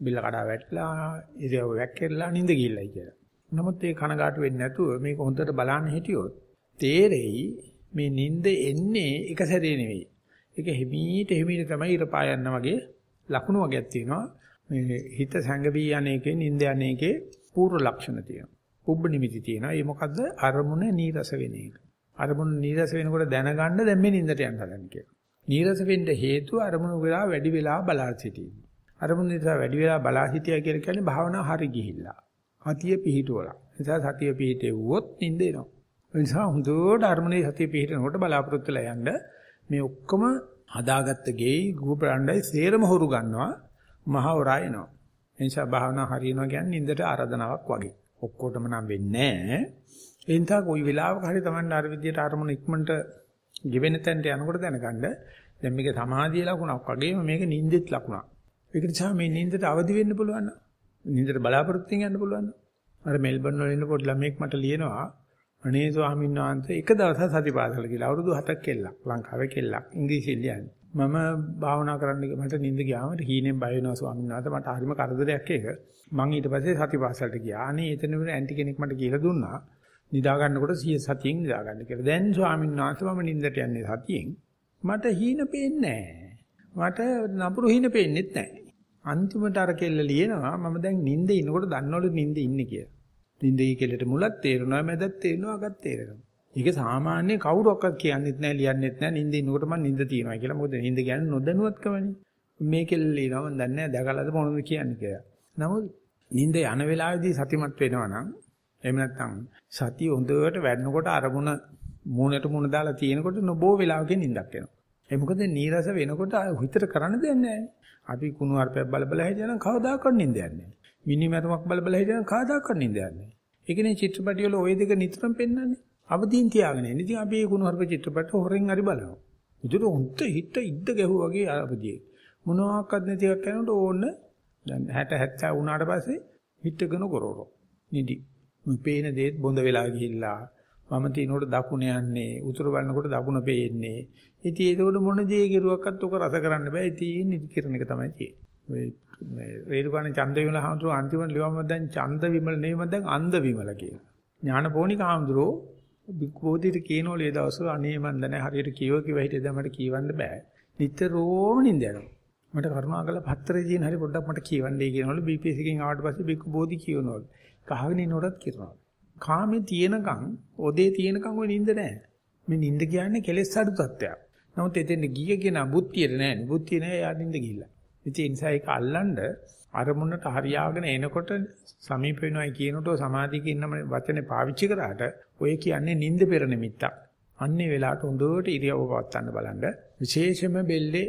බිල්ල කඩා වැටලා ඉරියව් වැක්කෙරලා නින්ද ගිහිල්ලයි කියලා. නමුත් ඒ කනගාටු වෙන්නේ නැතුව මේක හොඳට බලන්න හිටියොත් තේරෙයි මේ නිින්ද එන්නේ එක සැරේ නෙවෙයි. ඒක හිමීට හිමීට තමයි ඉර පායන්න වගේ ලකුණු වගේක් තියෙනවා. මේ හිත සංගවි යන්නේකේ නිින්ද යන්නේකේ පූර්ව ලක්ෂණ තියෙනවා. පුබ්බ නිමිති තියෙනවා. ඒ මොකද්ද? අරමුණ නීරස වෙන එක. අරමුණ නීරස වෙනකොට දැනගන්න දැන් මේ නිින්දට යන්න හදන කියලා. නීරස වෙන්න හේතුව අරමුණ වෙලා වැඩි වෙලා බලා සිටීම. අරමුණ නිසා වැඩි වෙලා බලා සිටියා කියලා කියන්නේ භාවනාව හරි ගිහිල්ලා. සතිය පිහිටුවලා. නිසා සතිය පිහිටෙව්වොත් නිින්ද එනවා. ඒ නිසා හොඳට අරමුණේ සතිය පිහිටනකොට බලාපොරොත්තු වෙලා යන්න මේ ඔක්කොම හදාගත්ත ගෙයි ගුහ බ්‍රණ්ඩයි සේරම හොරු ගන්නවා මහ හොරා එනවා. ඒ නිසා භාවනා හරියනවා කියන්නේ නිින්දට ආරාධනාවක් වගේ. ඔක්කොටම නම් වෙන්නේ නැහැ. ඒ නිසා කොයි වෙලාවක හරි Taman අර විදියට අරමුණ ඉක්මනට ගෙවෙන තැනට යනකොට දැනගන්න දැන් මේක සමාධිය ලකුණක් වගේම මේක නිින්දෙත් ලකුණක්. ඒක නිසා මේ නිින්දට අවදි වෙන්න පුළුවන් නම් නින්දට බලාපොරොත්තු වෙන්න පුළුවන්. අර මෙල්බන් වල ඉන්න පොඩි ළමෙක් මට ලියනවා අනේ ස්වාමීන් වහන්සේ එක දවසක් සතිපාසල කියලා අවුරුදු 7ක් කෙල්ලක් ලංකාවේ කෙල්ලක් ඉංග්‍රීසියෙන් ලියන්නේ. මම භාවනා කරන්න මට නිින්ද ගියාම හීනෙන් බය වෙනවා ස්වාමීන් වහන්සේ මට හරිම කරදරයක් ඒක. මම ඊට පස්සේ සතිපාසලට ගියා. අනේ එතන ඉන්න ඇන්ටි කෙනෙක් මට කියලා දුන්නා. නිදා ගන්නකොට 100 සතියෙන් නිදා ගන්න කියලා. දැන් ස්වාමීන් වහන්සේ මම නිින්දට යන්නේ සතියෙන්. මට හීන පේන්නේ නැහැ. මට නපුරු හීන පේන්නේත් නැහැ. අන්තිමට අර කෙල්ල ලියනවා මම දැන් නිින්දේ ඉනකොට දන්නවලු නිින්දේ ඉන්නේ කියලා. නිින්දේ කෙල්ලට මුලක් තේරෙනවා මැදත් තේරෙනවා අගත් තේරෙනවා. ඒක සාමාන්‍ය කවුරක්වත් කියන්නෙත් නැහැ ලියන්නෙත් නැහැ නිින්දේ ඉන්නකොට මම නිින්ද තියෙනවා කියලා. මොකද නිින්ද කියන්නේ නොදැනුවත්කමනේ. මේ කෙල්ල ලියනවා මම දන්නේ නැහැ දැකලාද මොනවද කියන්නේ කියලා. නමුත් නිින්ද යන වෙලාවේදී සතිමත් වෙනවා නම් එහෙම නැත්නම් සතිය හොඳට වැඩනකොට අරමුණ මූණට මූණ දාලා තියෙනකොට නොබෝ වෙලාවකින් නිින්දක් එනවා. ඒ මොකද නීරස වෙනකොට හිතට කරන්න දෙයක් නැහැ. අපි කුණු හarpයක් බල බල හිටියනම් කවදාකවත් නිින්දයක් නැහැ. මිනිමැරුමක් බල බල හිටියනම් කවදාකවත් නිින්දයක් නැහැ. ඒකනේ චිත්‍රපටි වල ওই දෙක නිතරම පෙන්වන්නේ. අවදීන් තියාගෙන ඉන්නේ. ඉතින් අපි මේ කුණු හarp චිත්‍රපට හොරෙන් හරි බලනවා. උදුර උන්ට හිට ඉද්ද ගැහුවා වගේ අවදියේ. මොනවාක්වත් නැති එකක් කරනකොට ඕන්න දැන් 60 70 වුණාට පස්සේ හිටගෙන කරවරෝ. නිදි. මේ පේන දේත් බොඳ වෙලා ගිහිල්ලා මම තිනකොට දකුණ යන්නේ උතුර බලනකොට දකුණ පේන්නේ. ඉතින් ඒකෝട് මොන දේ කෙරුවක්වත් උක රස කරන්න බෑ. ඉතින් නිදි කිරණ එක තමයි තියෙන්නේ. ඔය මේ රේරුකාණ ඡන්ද විමල හඳුර අන්තිමට ලියවම දැන් ඡන්ද විමල නෙවෙයි දැන් අන්ද විමල කියලා. ඥානපෝණික හඳුරෝ බික්කෝදිට කියනෝල ඒ දවස්වල අනේ මන් දැන හරියට කියව කිව හිටියද මට කියවන්න බෑ. නිතරම නින්ද යනවා. මට කරුණාකරලා පත්‍රේ දින හරි පොඩ්ඩක් මට කියවන්නයි කියනවලු BPS එකෙන් ආවට පස්සේ බික්කු බෝධි කියනවලු. කහගෙන ඉන්නකොටත් කියනවා. කාමේ තියෙනකන් ඔදේ තියෙනකන් ඔය නින්ද නෑ. මේ නින්ද කියන්නේ කෙලෙස් අඩු තත්ත්වයක්. නමුත් එතෙන් ගිය කෙනා බුද්ධියට නෑනේ. බුද්ධිය නෑ යා නින්ද ගිහිල්ලා. ඉතින් ඒ නිසා ඒක අල්ලන්න අරමුණට හරියාගෙන එනකොට සමීප වෙනවයි කියනකොට සමාධියක ඉන්න වචනේ පාවිච්චි කරාට ඔය කියන්නේ නිින්ද පෙර නිමිත්තක්. අන්නේ වෙලාවට හොඳට ඉරියව්ව පවත්වන්න බලන්න. විශේෂයෙන්ම බෙල්ලේ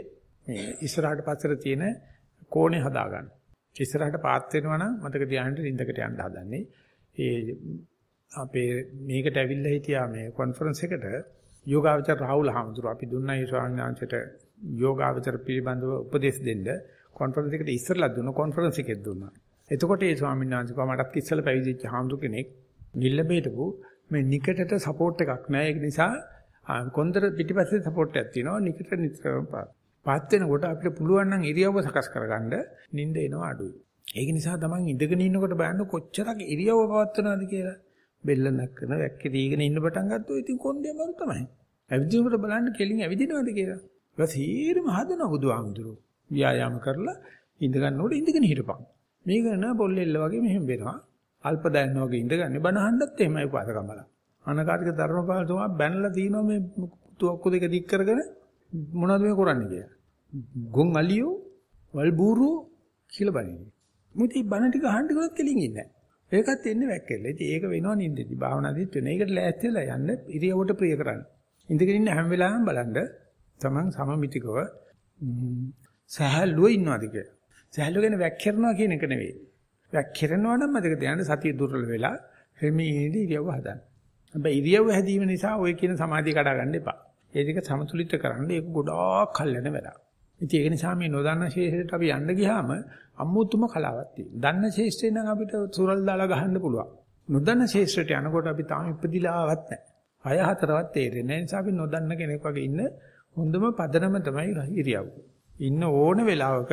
මේ ඉස්සරහට පස්සට තියෙන කෝණේ හදාගන්න. ඉස්සරහට පාත් වෙනවා නම් මතක තියාගන්න නිින්දකට යන්න හදන්නේ. ඒ අපේ මේකට ඇවිල්ලා හිටියා මේ කොන්ෆරන්ස් එකට යෝගාවචර රාහුල හාමුදුරුවෝ අපි දුන්නා ඒ ස්වාමීන් වහන්සේට යෝගාවචර පිළිබඳව උපදෙස් දෙන්න කොන්ෆරන්ස් එකට ඉස්සරලා දුන්න කොන්ෆරන්ස් එකෙත් දුන්නා. එතකොට ඒ ස්වාමීන් වහන්සේ කොහමඩත් ඉස්සලා පැවිදිච්ච හාමුදුර කෙනෙක් නිල්ලබේටපු මේ නිකටට සපෝට් එකක් නැහැ. ඒක නිසා කොන්දර පිටිපස්සේ සපෝට් එකක් තියෙනවා. නිකට නිතරම පාත් වෙනකොට අපිට පුළුවන් නම් ඉරියව්ව සකස් කරගන්න නිින්ද එනවා අඩුයි. ඒක නිසා තමන් ඉඳගෙන ඉන්නකොට බලන්න කොච්චරක් ඉරියව්ව පවත්වනවද කියලා. බෙල්ල නැක්කන වැක්කිරීගෙන ඉන්න පටන් ගත්තොත් ඉතින් කොන්දේ මරු තමයි. ඇවිදිනකොට බලන්න කෙලින් ඇවිදිනවද කියලා. ඒක සීරම හදන බුදුහාමුදුරුවෝ. ව්‍යායාම කරලා ඉඳ ගන්නකොට ඉඳගෙන හිටපන්. මේක න පොල්ලෙල්ල වගේ මෙහෙම වෙනවා. අල්ප දැනන වගේ ඉඳගන්නේ බණ අහන්නත් එහෙමයි පාසකමල. අනකාරික ධර්මපාලතුමා බැනලා තිනවා මේ තුවක්කු දෙක දික් කරගෙන මොනවද මේ කරන්නේ කියලා. ගොන් අලියෝ වල් බූරුවෝ කියලා බණිනේ. මුටි බණ ටික අහන්න කිව්වත් කෙලින් ඉන්නේ නැහැ. ඒකත් එන්නේ වැක්කෙල්ල. ඉතින් ඒක වෙනව නින්දෙදි. භාවනාදිත් වෙන. ඒකට ලෑස්ති වෙලා යන්න ඉරියවට ප්‍රිය කරන්න. ඉඳගෙන ඉන්න හැම වෙලාවෙම බලන්න තමන් සමමිතිකව සහැල්ලුව ඉන්නවාද කියලා. සහැල්ලුව කියන්නේ වැක්කිරනවා කියන එක නෙවෙයි. වැක්කිරනවා නම් මතක තියාගන්න සතිය දුර්වල වෙලා හිමීදී ඉරියව්ව හදන්න. හැබැයි ඉරියව්ව හැදීම නිසා ඔය කියන සමාධිය කඩා ගන්න එපා. ඒ දෙක සමතුලිත කරන්න ඒක ගොඩාක් කල් යන වැඩක්. ඉතින් ඒක නිසා මේ නොදන්න ශේෂයට අපි යන්න ගියාම අමුතුම කලාවක් තියෙනවා. දන්න ශේෂ්ත්‍රේ නම් අපිට සුරල් දාලා ගහන්න පුළුවන්. නොදන්න ශේෂ්ත්‍රයට යනකොට අපි තාම ඉපදිලාවත් නැහැ. අය හතරවත් තේරෙන්නේ නැහැ. නිසා අපි නොදන්න කෙනෙක් වගේ ඉන්න හොඳම පදනම තමයි ඉරියව්ව. ඉන්න ඕන වෙලාවක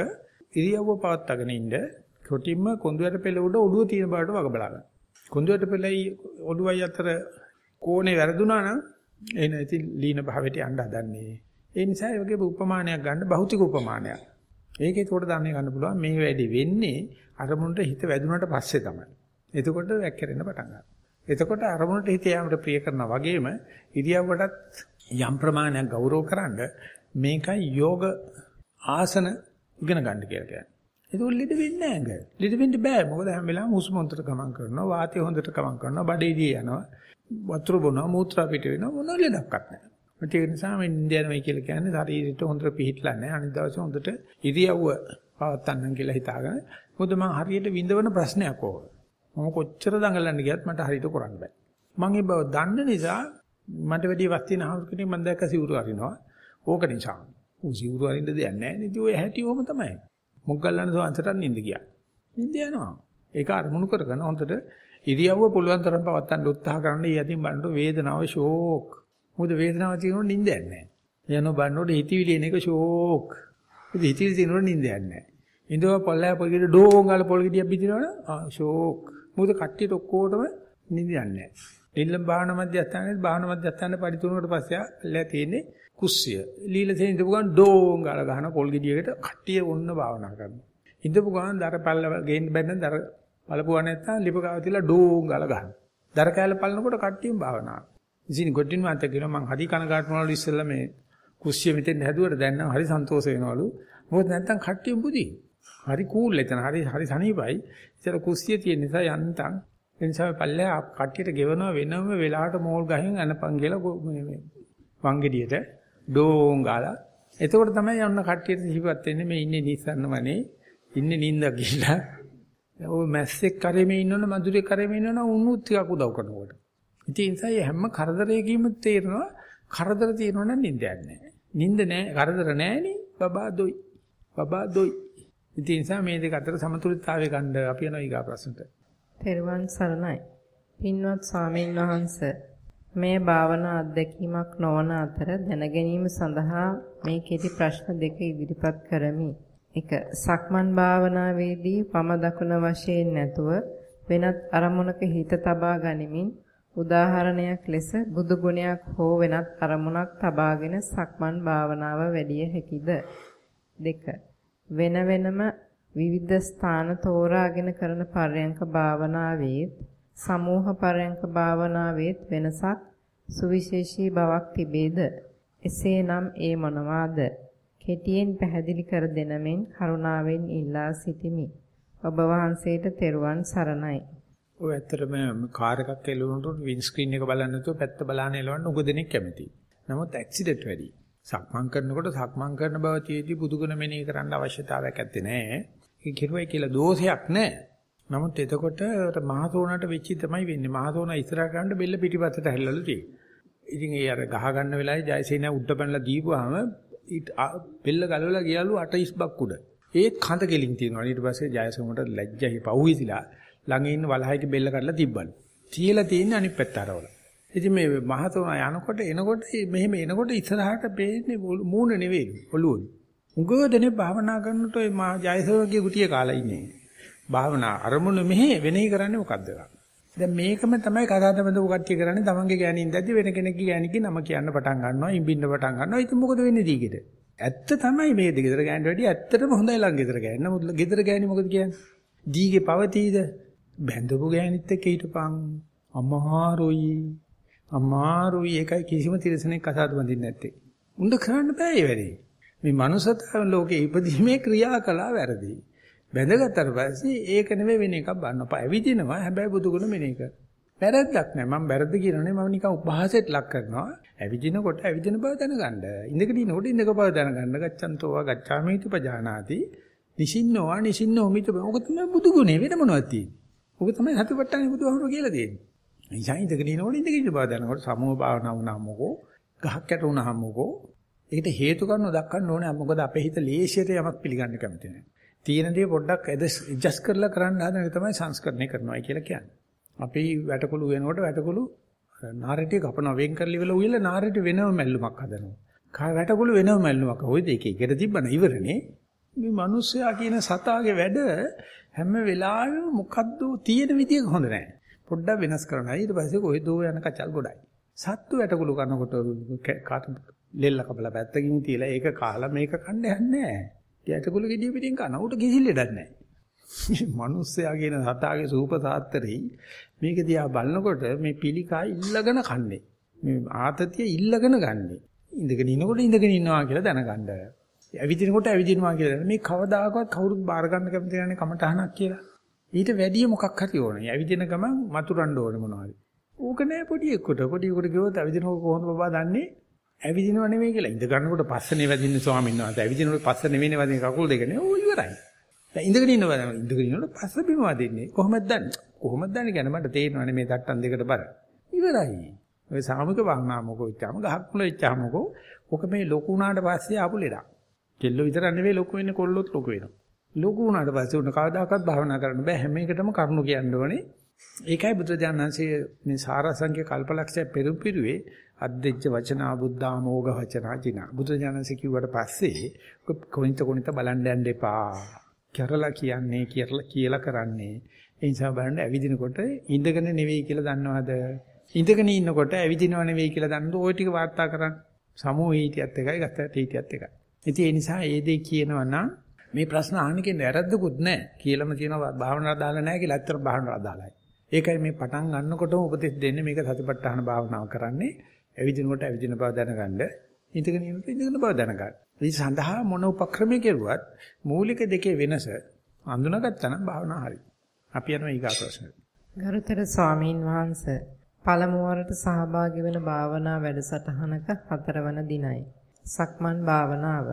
ඉරියව්ව පවත්වාගෙන ඉන්න කොටින්ම කොඳුයට පෙළ උඩ ඔළුව තියෙන බාට වග බලා ගන්න. කොඳුයට පෙළයි ඔළුවයි අතර කෝණේ වැරදුනා නම් එන ඉතින් ලීන භාවයට යන්න හදන්නේ. ඒ නිසා ඒ වගේ උපමානයක් ගන්න භෞතික උපමානයක්. ඒකේ උඩ දන්නේ ගන්න පුළුවන් මේ වැඩි වෙන්නේ අරමුණට හිත වැදුනට පස්සේ තමයි. එතකොට වැක්කිරෙන්න පටන් ගන්නවා. එතකොට අරමුණට හිත යාමට ප්‍රිය කරනා වගේම ඉරියව්වටත් යම් ප්‍රමාණයක් ගෞරව කරන්න මේකයි යෝග ආසන ඉගෙන ගන්න කියලා කියන්නේ. ඒක ලෙඩ වෙන්නේ නැහැ නේද? ලෙඩ වෙන්න බෑ. මොකද හැම වෙලාවෙම හුස්ම හොඳට ගමන් කරනවා, වාතය හොඳට ගමන් කරනවා, බඩේදී යනවා, වතුර බොනවා, මූත්‍රා පිට වෙනවා මොන ලෙඩක්වත් නැහැ. ඒක නිසා මේ ඉන්දියානමයි කියලා කියන්නේ ශරීරයට හොඳට පිහිටලා නැහැ. අනිත් දවසේ හොඳට ඉරියව්ව පවත්තන්නම් කියලා හිතාගෙන. මොකද මම හරියට විඳවන ප්‍රශ්නයක් ඕක. මම කොච්චර දඟලන්න ගියත් මට හරියට කරන්න බෑ. මම ඒ බව දන්න නිසා මට වැඩි වස්තින හවුස් කෙනෙක් මම දැක්ක සිවුරු අරිනවා. ඕක නිසා. ඌ සිවුරු අරින්න දෙයක් නැහැ නේද? ඔය හැටි ඕම තමයි. මොග්ගල්ලාන සෝන්සටත් නින්ද ගියා. නින්ද යනවා. ඒක අරමුණු කරගෙන හොඳට ඉරියව්ව පුළුවන් තරම් පවත්වන්න උත්සාහ කරන්න. ඊ යතින් බලනකොට වේදනාව ෂෝක්. මොකද වේදනාව තියෙනකොට නින්දයක් නැහැ. යනවා බලනකොට හිතවිලි එන එක ෂෝක්. ඉතින් හිතවිලි තියෙනකොට නින්දයක් නැහැ. ඉඳව පොල්ලෑ පොල්ගෙඩ ඩෝංගාල පොල්ගෙඩියක් බිඳිනවනේ ආ ෂෝක්. මොකද කට්ටියට ඔක්කොටම නින්දයක් නැහැ. නිල්ලම් භාවනා මධ්‍යස්ථානයේ භාවනා මධ්‍යස්ථානේ පරිතුරුනට පස්සේ ඇල්ල තියෙන්නේ කුස්සිය. ලීලසෙන් ඉඳපු ගමන් ඩෝං ගාලා ගහන පොල් ගෙඩියකට කට්ටිය ඔන්න භාවනා කරනවා. ඉඳපු ගමන් දර පල්ල ගේන්න බැන්න දර පළපුවා නැත්තම් ලිප ගාව තියලා ඩෝං ගාලා ගහනවා. දර කැල පල්නකොට කට්ටියම භාවනා. ඉතින් ගොඩින් මාත කියනවා මං හරි කනගාටු වුණාලු ඉස්සෙල්ලා මේ කුස්සිය මෙතෙන් හැදුවට දැන් නම් හරි සන්තෝෂ වෙනවලු. මොකද නැත්තම් කට්ටියම බුදි. හරි කූල් එතන හරි හරි සනීපයි. ඉතින් කුස්සිය තියෙන නිසා යන්තම් ඒ නිසා පල්ලෑ කට්ටියට ගෙවනවා වෙනම වෙලාවට මෝල් ගහින් අනපන් කියලා මේ වංගෙඩියට ඩෝං ගාලා එතකොට තමයි යන්න කට්ටියට සිහිපත් වෙන්නේ මේ ඉන්නේ නිස්සන්නමනේ ඉන්නේ නින්ද කියලා. ඔය මැස්සෙක් කරෙමේ ඉන්නවනේ මధుරේ කරෙමේ ඉන්නවනේ උණුත් ටිකක් උදව් කරනකොට. ඉතින් ඒ නිසා හැම කරදරයකින්ම තේරෙනවා කරදර තියෙනවනම් නින්දයක් නැහැ. නින්ද නැහැ කරදර නැහැනේ බබා දොයි. බබා දොයි. ඉතින් ඒ නිසා මේ දෙක අතර සමතුලිතතාවය ගන්න අපි යනවා ඊගා ප්‍රශ්නට. තෙරුවන් සරණයි. පින්වත් ස්වාමීන් වහන්සේ මේ භාවනා අත්දැකීමක් නොවන අතර දැනගැනීම සඳහා මේ කෙටි ප්‍රශ්න දෙක ඉදිරිපත් කරමි. 1. සක්මන් භාවනාවේදී වම දකුණ වශයෙන් නැතුව වෙනත් අරමුණක හිත තබා ගනිමින් උදාහරණයක් ලෙස බුදු ගුණයක් හෝ වෙනත් අරමුණක් තබාගෙන සක්මන් භාවනාව වැඩිය හැකිද? 2. වෙන වෙනම විවිධ ස්ථාන තෝරාගෙන කරන පරයන්ක භාවනාවේ සමූහ පරයන්ක භාවනාවේ වෙනසක් සුවිශේෂී බවක් තිබේද? එසේනම් ඒ මොනවාද? කෙටියෙන් පැහැදිලි කර දෙනමින් කරුණාවෙන් ඉල්ලා සිටිමි. ඔබ වහන්සේට තෙරුවන් සරණයි. ඔය ඇත්තටම කාර් එකක් එලවනකොට වින් ස්ක්‍රීන් එක බලන්න නැතුව පැත්ත බලන්න එලවන්න උග දෙනෙක් කැමතියි. නමුත් ඇක්සිඩන්ට් වැඩි. සක්මන් කරනකොට සක්මන් කරන බව තියේදී බුදුගුණ මෙනෙහි කරන්න අවශ්‍යතාවයක් ඇත්තේ නැහැ. ඒක කිරුවයි කියලා දෝෂයක් නැහැ. නමුත් එතකොට මහතෝනට වෙච්චි තමයි වෙන්නේ. මහතෝන ඉස්සරහ ගන්න බෙල්ල පිටිපස්සට හැල්ලලු තියෙන්නේ. ඉතින් ඒ අර ගහ ගන්න වෙලාවේ ජයසේන උඩ පැනලා දීපුවාම බෙල්ල ගලවලා ගියලු 8 ඉස්බක් උඩ. ඒත් කඳ කෙලින් තියෙනවා. ඊට පස්සේ ජයසේනට ලැජ්ජයි පවුවිසිලා ළඟ ඉන්න වලහයික බෙල්ල කඩලා තිබ්බලු. තියලා තියෙන්නේ අනිත් පැත්ත අරවල. ඉතින් මේ මහතෝන යනකොට එනකොට මෙහෙම එනකොට ඉස්සරහට පේන්නේ මූණ නෙවෙයි ඔළුවලු. උගෝදනේ භාවනා කරනකොට ඔය මා ජයසෝගේ ගුටිය කාලා ඉන්නේ. භාවනා අරමුණු මෙහෙ වෙනෙහි කරන්නේ මොකද්ද? දැන් මේකම තමයි කතාවද බඳපු කට්ටිය කරන්නේ තමන්ගේ ගෑණින් දැද්දි වෙන කෙනෙක්ගේ ගෑණිගේ නම කියන්න පටන් ගන්නවා ඉඹින්න පටන් ගන්නවා ඉතින් මොකද වෙන්නේ දීගෙට ඇත්ත තමයි මේ ගෙදර ගෑණිට වැඩිය ඇත්තටම හොඳයි ලං ගෙදර ගෑණි නමුත් ගෙදර ගෑණි මොකද කියන්නේ දීගේ පවතීද බැඳපු ගෑණිත් එක්ක හිටපන් අමාරුයි අමාරුයි ඒකයි කිසිම තිරසනෙක් කතාවද බඳින්නේ නැත්තේ උණ්ඩ කරන්න බෑ ඒ වැඩේ මේ මනුසතාව ලෝකේ ඉපදීමේ ක්‍රියාකලා වැරදි බැඳගත්තට පස්සේ ඒක නෙමෙයි වෙන එකක් බannපා. ඇවිදිනවා හැබැයි බුදුගුණ මෙනේ කර. වැරද්දක් නෑ. මම වැරද්ද කියනනේ මම නිකන් උපහාසයට ලක් කරනවා. ඇවිදිනකොට ඇවිදින බව දැනගන්න. ඉඳගෙන ඉනකොට ඉඳක බව දැනගන්න. ගච්ඡන්තෝවා ගච්ඡාමිති පජානාති. නිසින්නෝවා නිසින්නෝ මිත. ඔක තමයි බුදුගුණේ වෙන මොනවද තියෙන්නේ. ඔක තමයි හතිපට්ටානේ බුදුහමර කියලා දෙන්නේ. නිසා ඉඳගෙන ඉනකොට ඉඳගෙන ඉන්න බව දැනනකොට සමෝහ භාවනා වුණාම මොකෝ ගහක් යට වුණාම මොකෝ ඒකට හේතු කරනව දක්වන්න ඕනේ මොකද අපේ හිත ලේසියට යමක් පිළිගන්න කැමති නැහැ. තියෙන දේ පොඩ්ඩක් ඇඩ්ජස්ට් කරලා කරන්න හදන එක තමයි සංස්කරණය කරනවා කියලා කියන්නේ. අපි වැටකුළු වෙනකොට වැටකුළු නාරටිය කපනවා වෙන් කරලි වෙලා උයලා නාරටිය වෙනම මැල්ලුමක් හදනවා. කා වැටකුළු වෙනම මැල්ලුමක්. ওই දෙකේ එකට තිබ්බන ඉවරනේ. මේ මිනිස්සයා කියන සතාගේ වැඩ හැම වෙලාවෙම මොකද්ද තියෙන විදිය හොඳ නැහැ. පොඩ්ඩක් වෙනස් කරනවා. ඊට පස්සේ කොහෙද යන කචල් ගොඩයි. සත්තු වැටකුළු කනකොට කාට ලෙල්ල කපලා පැත්තකින් තියලා ඒක කාලා මේක කන්න යන්නේ නැහැ. යටකුළු ගෙඩිය පිටින් කන උට කිසි ලෙඩක් නැහැ. මිනිස්සයා කියන සතාගේ සූප සාත්තරෙයි මේක දිහා බලනකොට මේ පිළිකා ඉල්ලගෙන කන්නේ. මේ ආතතිය ඉල්ලගෙන ගන්නෙ. ඉඳගෙන ඉනකොට ඉඳගෙන ඉන්නවා කියලා දැනගන්න. ඇවිදිනකොට ඇවිදිනවා කියලා. මේ කවදාකවත් කවුරුත් බාර ගන්න කැමති නැහැ කමටහනක් කියලා. ඊට වැඩිය මොකක් හරි ඕනේ. ඇවිදින ගමන් මතුරන්න ඕනේ මොනවද? ඌක නෑ පොඩි එක්කට. පොඩි එක්කට ගියොත් ඇවිදිනකොට කොහොමද බබා දන්නේ? ඇවිදිනව නෙමෙයි කියලා. ඉඳ ගන්නකොට පස්සනේ වැදින්නේ ස්වාමීන් වහන්සේ. ඇවිදිනකොට පස්ස නෙමෙයිනේ වදින්නේ කකුල් දෙකනේ. ඕ ඉවරයි. දැන් ඉඳගෙන ඉන්නවා ඉඳගෙන ඉන්නකොට පස්ස බිම වදින්නේ. කොහොමද දන්නේ? කොහොමද දන්නේ ගැන මට තේරෙනවනේ මේ තට්ටන් දෙකට බර. ඉවරයි. ඔය සාමික වහනා මොකෝ ඉච්චාම ගහක් මුල ඉච්චාම මොකෝ. ඔක මේ ලොකු වුණාට පස්සේ ආපු ලෙඩක්. කෙල්ලෝ විතර නෙවෙයි ලොකු වෙන්නේ කොල්ලොත් ලොකු වෙනවා. ලොකු වුණාට පස්සේ උන කවදාකවත් භාවනා කරන්න බෑ. හැම එකටම කරුණු කියන්න ඕනේ. ඒකයි බුදුරජාණන්සේ මේ සාරසංඛ්‍ය කල්පලක්ෂය පෙරම්පිරුවේ අද්දෙච්ච වචනා බුද්ධා මෝග වචනා ජිනා බුදුරජාණන්සේ කිව්වට පස්සේ කොනිට කොනිට බලන්න යන්න එපා. කරලා කියන්නේ කියලා කියලා කරන්නේ. ඒ නිසා බලන්න ඇවිදිනකොට ඉඳගෙන නෙවෙයි කියලා දන්නවද? ඉඳගෙන ඉන්නකොට ඇවිදිනව නෙවෙයි කියලා දන්නද ওই ටික වාර්තා කරන්න. සමූහ හිටියත් එකයි ගතට හිටියත් එකයි. ඉතින් ඒ නිසා ඒ දේ කියනවා නම් මේ ප්‍රශ්න අහන්න කියන වැරද්දකුත් නැහැ කියලාම තියෙනවා භාවනාව දාලා නැහැ කියලා ඇත්තට භාවනාව දාලායි ඒකයි මේ පටන් ගන්නකොටම උපදෙස් දෙන්නේ මේක සතිපට්ඨාන භාවනාව කරන්නේ. ඇවිදිනකොට ඇවිදින බව දැනගන්න. ඉඳගෙන ඉන්නකොට ඉඳගෙන බව දැනගන්න. මේ සඳහා මොන උපක්‍රමයේ කෙරුවත් මූලික දෙකේ වෙනස අඳුනගත්තා නම් භාවනාව හරි. අපි යනවා ඊගා ප්‍රශ්නෙට. ගරුතර ස්වාමීන් වහන්සේ පළමු වරට සහභාගී වන භාවනා වැඩසටහනක හතරවන දිනයි. සක්මන් භාවනාව.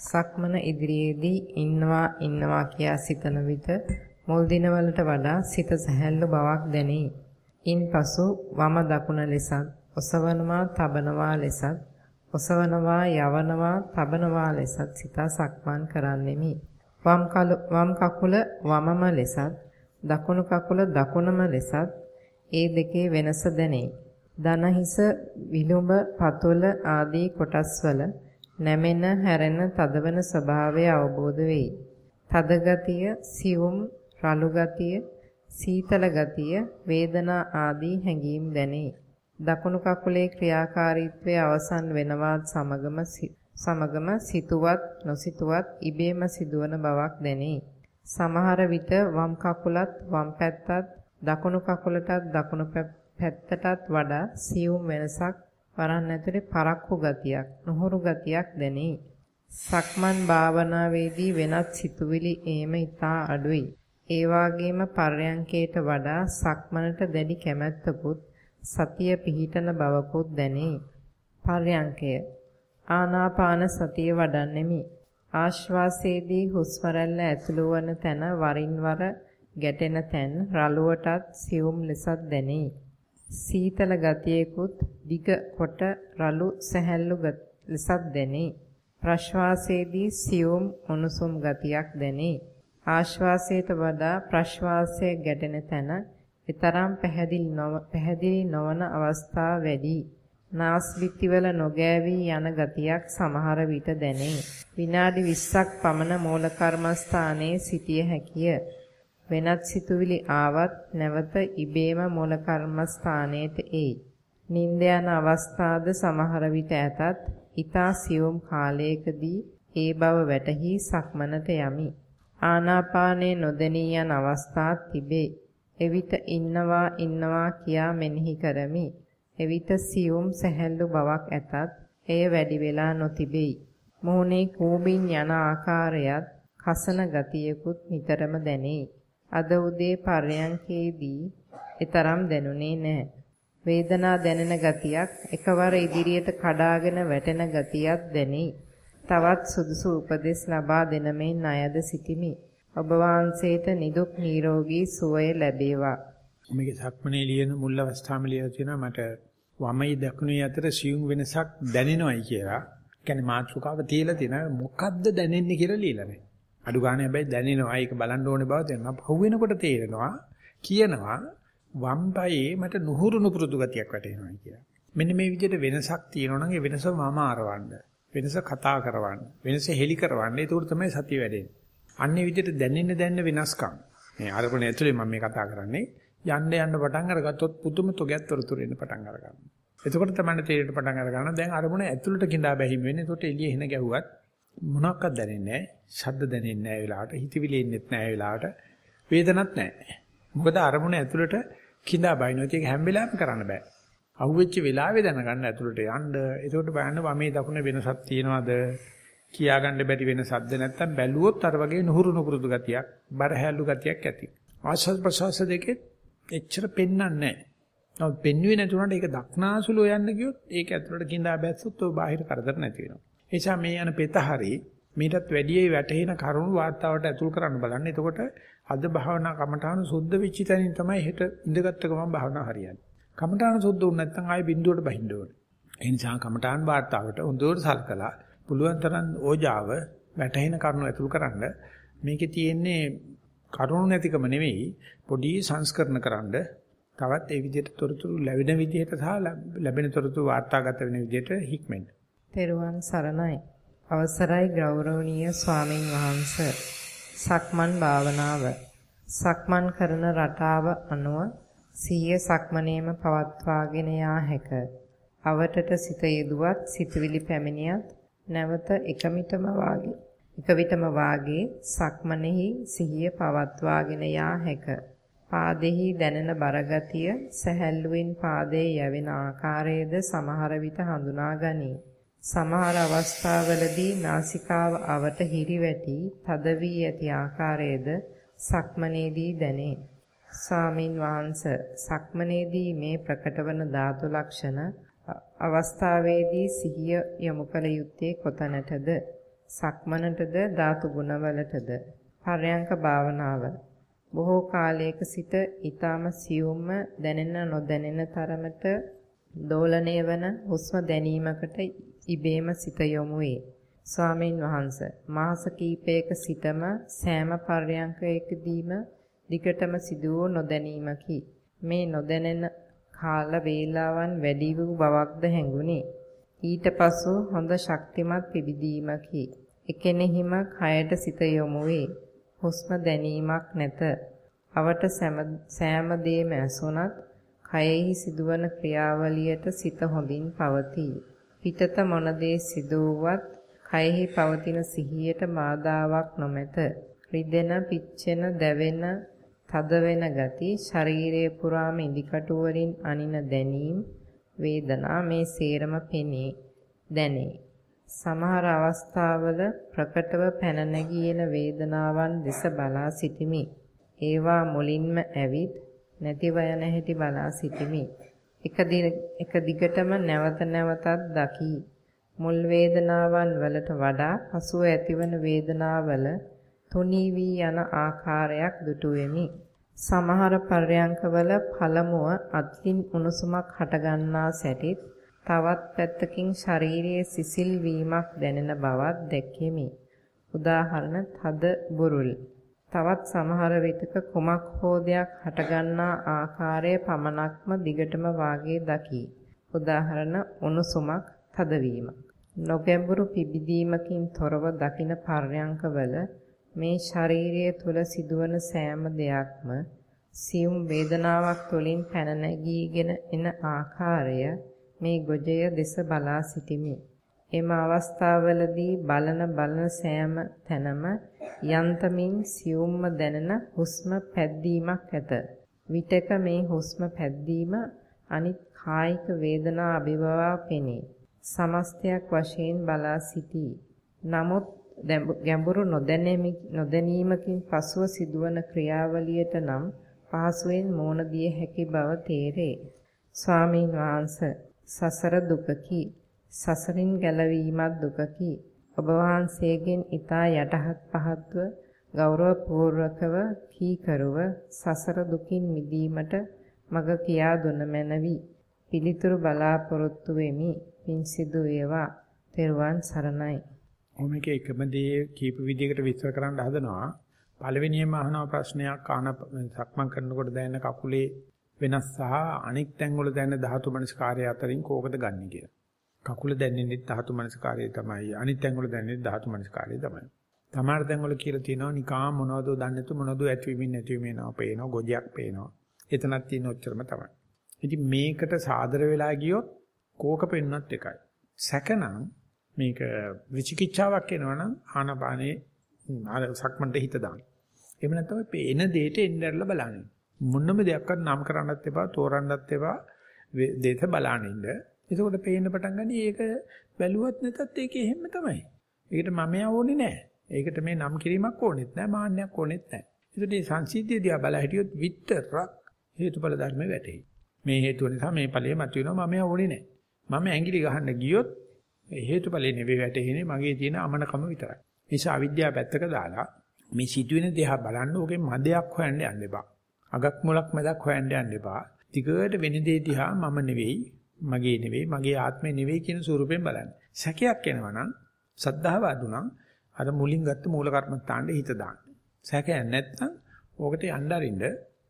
සක්මන ඉදිරියේදී ඉන්නවා ඉන්නවා කියා සිතන විට මුල් දිනවලට වඩා සිත සැහැල්ලු බවක් දැනේ. ඉන්පසු වම දකුණ ලෙසත් ඔසවනවා තබනවා ලෙසත් ඔසවනවා යවනවා තබනවා ලෙසත් සිතා සක්මන් කරන්නෙමි. වම් වම් කකුල වමම ලෙසත් දකුණු කකුල දකුණම ලෙසත් ඒ දෙකේ වෙනස දැනේ. දන හිස විලුඹ පතුල ආදී කොටස්වල නැමෙන හැරෙන තදවන ස්වභාවය අවබෝධ වෙයි. තද ගතිය, සියුම් රළු ගතිය, සීතල ගතිය, වේදනා ආදී හැඟීම් දැනේ. දකුණු කකුලේ ක්‍රියාකාරීත්වය අවසන් වෙනවත් සමගම සමගම සිතුවත් නොසිතුවත් ඉබේම සිදුවන බවක් දැනේ. සමහර විට වම් කකුලත් වම් පැත්තත් දකුණු කකුලටත් දකුණු පැත්තටත් වඩා සියුම් වෙනසක් වරන් ඇතුලේ පරක්කු ගතියක් නොහුරු ගතියක් දැනේ. සක්මන් භාවනාවේදී වෙනත් සිතුවිලි ඒම ඉතා අඩුයි. ඒ වාගේම පර්යංකයට වඩා සක්මනට දැඩි කැමැත්තකුත් සතිය පිහිටන බවකුත් දැනේ. පර්යංකය ආනාපාන සතිය වඩන්නෙමි. ආශ්වාසයේදී හුස්ම රැල්ල ඇතුළු වන තැන වරින් වර ගැටෙන තැන් රළුවටත් සියුම් ලෙසත් දැනේ. සීතල ගතියකුත් දිග කොට රළු සැහැල්ලු ලෙසත් දැනේ. ප්‍රශ්වාසයේදී සියුම් උණුසුම් ගතියක් දැනේ. ආශ්වාසයට වඩා ප්‍රශ්වාසයේ ගැටෙන තැන ඊතරම් පැහැදිලි නොවන අවස්ථා වැඩි. නාස්ලිත්තිවල නොගෑවී යන ගතියක් සමහර විට දැනේ. විනාඩි 20ක් පමණ මූල කර්මස්ථානයේ සිටිය හැකිය. වෙනත් සිතුවිලි ආවත් නැවත ඉබේම මූල කර්මස්ථානයට එයි. නිින්ද යන අවස්ථාද සමහර විට ඇතත් ඊතා සියුම් කාලයකදී ඒ බව වැටහි සක්මනට යමි. ආනාපානේ නොදෙනී යන අවස්ථාත් තිබේ. එවිට ඉන්නවා ඉන්නවා කියා මෙනෙහි කරමි. එවිට සියුම් සැහැල්ලු බවක් ඇතත් එය වැඩි වෙලා නොතිබෙයි. මොහොනේ කූඹින් යන ආකාරයත් කසන ගතියකුත් නිතරම දැනේ. අද උදේ පර්යංකේදී ඊතරම් දැනුනේ නැහැ. වේදනා දැනෙන ගතියක් එකවර ඉදිරියට කඩාගෙන වැටෙන ගතියක් දැනේ. තවත් සුදුසු උපදෙස් ලබා දෙන මෙන් අයද සිටිමි. ඔබ වහන්සේට නිදුක් නිරෝගී සුවය ලැබේවා. මේක සක්මනේ ලියන මුල් අවස්ථාවේ ලියලා තියෙනවා මට වමයි දකුණේ අතර සියුම් වෙනසක් දැනෙනවයි කියලා. කියන්නේ මාත්‍රකාව තියලා තියෙන මොකද්ද දැනෙන්නේ කියලා ලියලා නැහැ. අඩු ගන්න හැබැයි දැනෙනවා. ඒක බලන්න ඕනේ බව දැනනවා. පහු වෙනකොට තේරෙනවා කියනවා වම් පායේ මට නුහුරු නුපුරුදු ගතියක් වැටෙනවා කියලා. මෙන්න මේ විදිහට වෙනසක් තියෙනවා නම් ඒ වෙනස මම ආරවන්න. වෙනස කතා කරවන්න. වෙනස හෙලි කරවන්න. ඒක තමයි සතිය වැඩෙන්නේ. අන්නේ විදිහට දැනෙන්න දැනෙන වෙනස්කම්. මේ අරමුණ ඇතුලේ මම මේ කතා කරන්නේ යන්න යන්න පටන් අරගත්තොත් පුදුම තොගයක් තොරතුරු එන්න පටන් අර ගන්නවා. එතකොට තමයි තේරෙන්න පටන් අර ගන්නවා. දැන් අරමුණ ඇතුළට கிඳා බැහිම වෙන්නේ. එතකොට එළිය එන ගැහුවත් මොනක්වත් දැනෙන්නේ නැහැ. ශබ්ද දැනෙන්නේ නැහැ වෙලාවට. හිතවිලි එන්නෙත් නැහැ වෙලාවට. වේදනත් නැහැ. මොකද අරමුණ ඇතුළට கிඳා බයිනොත් ඒක හැම වෙලාවෙම කරන්න බෑ. අහුවෙච්ච වෙලාවේ දැනගන්න ඇතුළට යන්න. එතකොට බලන්න වමේ දකුණ වෙනසක් තියනවාද? කියාගන්න බැරි වෙන සද්ද නැත්තම් බැලුවොත් අර වගේ නුහුරු නුපුරුදු ගතියක්, බර හැලු ගතියක් ඇති. ආශ්වාස ප්‍රශ්වාස දෙකේ එච්චර පෙන්වන්නේ නැහැ. නමුත් පෙන්වුවේ නැතුණාට ඒක දක්නාසුල හොයන්න ගියොත් ඒක ඇතුළට කිඳා බැස්සොත් ඔය බාහිර කරදර නැති වෙනවා. ඒ නිසා මේ යන පෙත හරි මීටත් වැඩියේ වැටෙන කරුණු වාතාවරණයට ඇතුල් කරන්න බලන්න. එතකොට අද භාවනා කමඨාන සුද්ධ වෙච්ච තැනින් තමයි හෙට ඉඳගත්ත ගමන් භාවනා හරියන්නේ. කමඨාන සුද්ධ වුනේ නැත්නම් ආයෙ බිඳුවට බහින්න ඕනේ. ඒ නිසා කමඨාන් වාතාවරණයට හොඳට සල්කලා පුළුවන් තරම් ඕජාව වැටෙන කරුණු ඇතුල් කරන්න මේකේ තියෙන්නේ කරුණු නැතිකම නෙවෙයි පොඩි සංස්කරණ කරන්න තවත් ඒ විදිහට තොරතුරු ලැබෙන විදිහට සහ ලැබෙන තොරතුරු වාර්තාගත වෙන විදිහට හික්මෙන්න. තෙරුවන් සරණයි. අවසරයි ගෞරවනීය ස්වාමින් වහන්සේ. සක්මන් භාවනාව. සක්මන් කරන රටාව අනුව සිහිය සක්මනේම පවත්වාගෙන යා හැක. අවටට සිත යෙදුවත් සිතවිලි පැමිණියත් නැවත එකමිටම වාගේ එක විටම වාගේ සක්මනෙහි සිහිය පවත්වාගෙන යා හැක. පාදෙහි දැනෙන බරගතිය සැහැල්ලුවෙන් පාදයේ යැවෙන ආකාරයේද සමහර විට හඳුනා ගනී. සමහර අවස්ථාවලදී නාසිකාව අවට හිරිවැටි තද වී ඇති ආකාරයේද සක්මනේදී දැනේ. ස්වාමින් වහන්සේ සක්මනේදී මේ ප්‍රකටවන ධාතු ලක්ෂණ අවස්ථාවේදී සිහිය යොමු කළ යුත්තේ කොතැනටද? සක්මනටද ධාතු ගුණවලටද? පර්යංක භාවනාව. බොහෝ කාලයක සිට ඊටම සියුම්ම දැනෙන නොදැනෙන තරමට දෝලණය වන හුස්ම දැනීමකට ඉබේම සිත යොමු වේ. ස්වාමීන් වහන්ස මාස කිහිපයක සිටම සෑම පර්යංකයකදීම දිගටම සිදු වූ නොදැනීමකි. මේ නොදැනෙන කාල වේලාවන් වැඩි වූ බවක්ද හැඟුණි. ඊට පසු හොඳ ශක්තිමත් පිබිදීමකි. එකෙනෙහිම කයට සිත යොමු වේ. හුස්ම දැනීමක් නැත. අවට සෑම දෙයක්ම ඇසුණත් කයෙහි සිදුවන ක්‍රියාවලියට සිත හොඳින් පවතී. පිටත මොන දේ සිදුවත් කයෙහි පවතින සිහියට බාධාාවක් නොමැත. රිදෙන, පිච්චෙන, දැවෙන, තද වෙන ගති ශරීරයේ පුරාම ඉදිකටු වලින් අනින දැනීම් වේදනා මේ සේරම පෙනේ දැනේ. සමහර අවස්ථාවල ප්‍රකටව පැන නැගී වේදනාවන් දෙස බලා සිටිමි. ඒවා මුලින්ම ඇවිත් නැතිව යන හැටි බලා සිටිමි. එක එක දිගටම නැවත නැවතත් දකි. මුල් වේදනාවන් වලට වඩා පසුව ඇතිවන වේදනාවල තුනී වී යන ආකාරයක් දුටු වෙමි. සමහර පර්යංකවල පළමුව අත්ලින් උණුසුමක් හටගන්නා සැටිත් තවත් පැත්තකින් ශාරීරියේ සිසිල් වීමක් දැනෙන බවක් දැක්කෙමි. උදාහරණ තද බුරුල්. තවත් සමහර විටක කුමක් හෝ දෙයක් හටගන්නා ආකාරය පමණක්ම දිගටම වාගේ දකි. උදාහරණ උණුසුමක් තදවීමක්. නොගැඹුරු පිබිදීමකින් තොරව දකින පර්යංකවල මේ ශාරීරිය තුල සිදුවන සෑම දෙයක්ම සියුම් වේදනාවක් තුළින් පැන නැගීගෙන එන ආකාරය මේ ගොජය දෙස බලා සිටිමි. එම අවස්ථාවවලදී බලන බලන සෑම තැනම යන්තමින් සියුම්ම දැනෙන හුස්ම පැද්දීමක් ඇත. විටක මේ හුස්ම පැද්දීම අනිත් කායික වේදනා අභිභවා පෙනේ. සමස්තයක් වශයෙන් බලා සිටී. නමුත් ගැඹුරු නොදැනීමකින් පසුව සිදුවන ක්‍රියාවලියට නම් පහසුවෙන් මෝන දිය හැකි බව තේරේ. ස්වාමීන් වහන්සේ සසර දුකකි. සසරින් ගැලවීමත් දුකකි. ඔබ වහන්සේගෙන් ඊතා යටහත් පහත්ව ගෞරව පූර්වකව කීකරුව සසර දුකින් මිදීමට මඟ කියා දුන මැනවි. පිළිතුරු බලාපොරොත්තු වෙමි. පින් සිදු වේවා. තෙරුවන් සරණයි. ඔමේක එකම දේ කීප විදිහකට විස්තර කරන්න හදනවා. පළවෙනියෙන්ම අහන ප්‍රශ්නයක් ආන සක්මන් කරනකොට දැනෙන කකුලේ වෙනස් සහ අනික් තැන්වල දැනෙන ධාතු මනස්කාරය අතරින් කෝකද ගන්න කියලා. කකුල දැනෙන්නේ ධාතු මනස්කාරය තමයි. අනිත් තැන්වල දැනෙන්නේ ධාතු මනස්කාරය තමයි. තමාර තැන්වල කියලා තියෙනවා නිකා මොනවදෝ දන්නේ නැතු මොනවදෝ ඇතිවීමින් නැතිවීම එනවා පේනවා ගොජයක් පේනවා. එතනක් තියෙන ඔච්චරම තමයි. ඉතින් මේකට සාදර වෙලා ගියොත් කෝක පෙන්වන්නත් එකයි. සැකනම් මේක විචිකිච්ඡාවක් එනවනම් ආනපානේ අර සක්මන්ට හිත දාන්න. එහෙම නැත්නම් පේන දෙයට එන්නදලා බලන්න. මොනම දෙයක්වත් නම් කරන්නත් එපා, තෝරන්නත් එපා. දෙත බලන්න ඉන්න. එතකොට පේන්න පටන් ගනි ඒක බැලුවත් නැතත් ඒක එහෙම තමයි. ඒකට මම ඕනේ නැහැ. ඒකට මේ නම් කිරීමක් ඕනෙත් නැහැ, මාන්නයක් ඕනෙත් නැහැ. ඒකට මේ සංසිද්ධිය දිහා බලා හිටියොත් විතරක් හේතුඵල ධර්ම වැටේ. මේ හේතුව නිසා මේ ඵලයේ මතුවෙනවා මම ඕනේ නැහැ. මම ඇඟිලි ගහන්න ගියොත් හේතුඵලේ නෙවෙයි වැටෙන්නේ මගේ තියෙන අමනකම විතරයි. නිසා අවිද්‍යාව පැත්තක දාලා මේ සිදුවෙන දේ බලන්න ඕකේ මදයක් හොයන්න යන්න එපා. අගක් මුලක් මැදක් හොයන්න යන්න එපා. ටිකට වෙන දේ දිහා මම නෙවෙයි, මගේ නෙවෙයි, මගේ ආත්මේ නෙවෙයි කියන ස්වරූපයෙන් බලන්න. සැකයක් එනවා නම් සද්ධාව අදුනම් අර මුලින් ගත්ත මූල කර්මත්තාන්ට හිත දාන්න. සැකයක් නැත්නම් ඕකට යන්න අරින්න.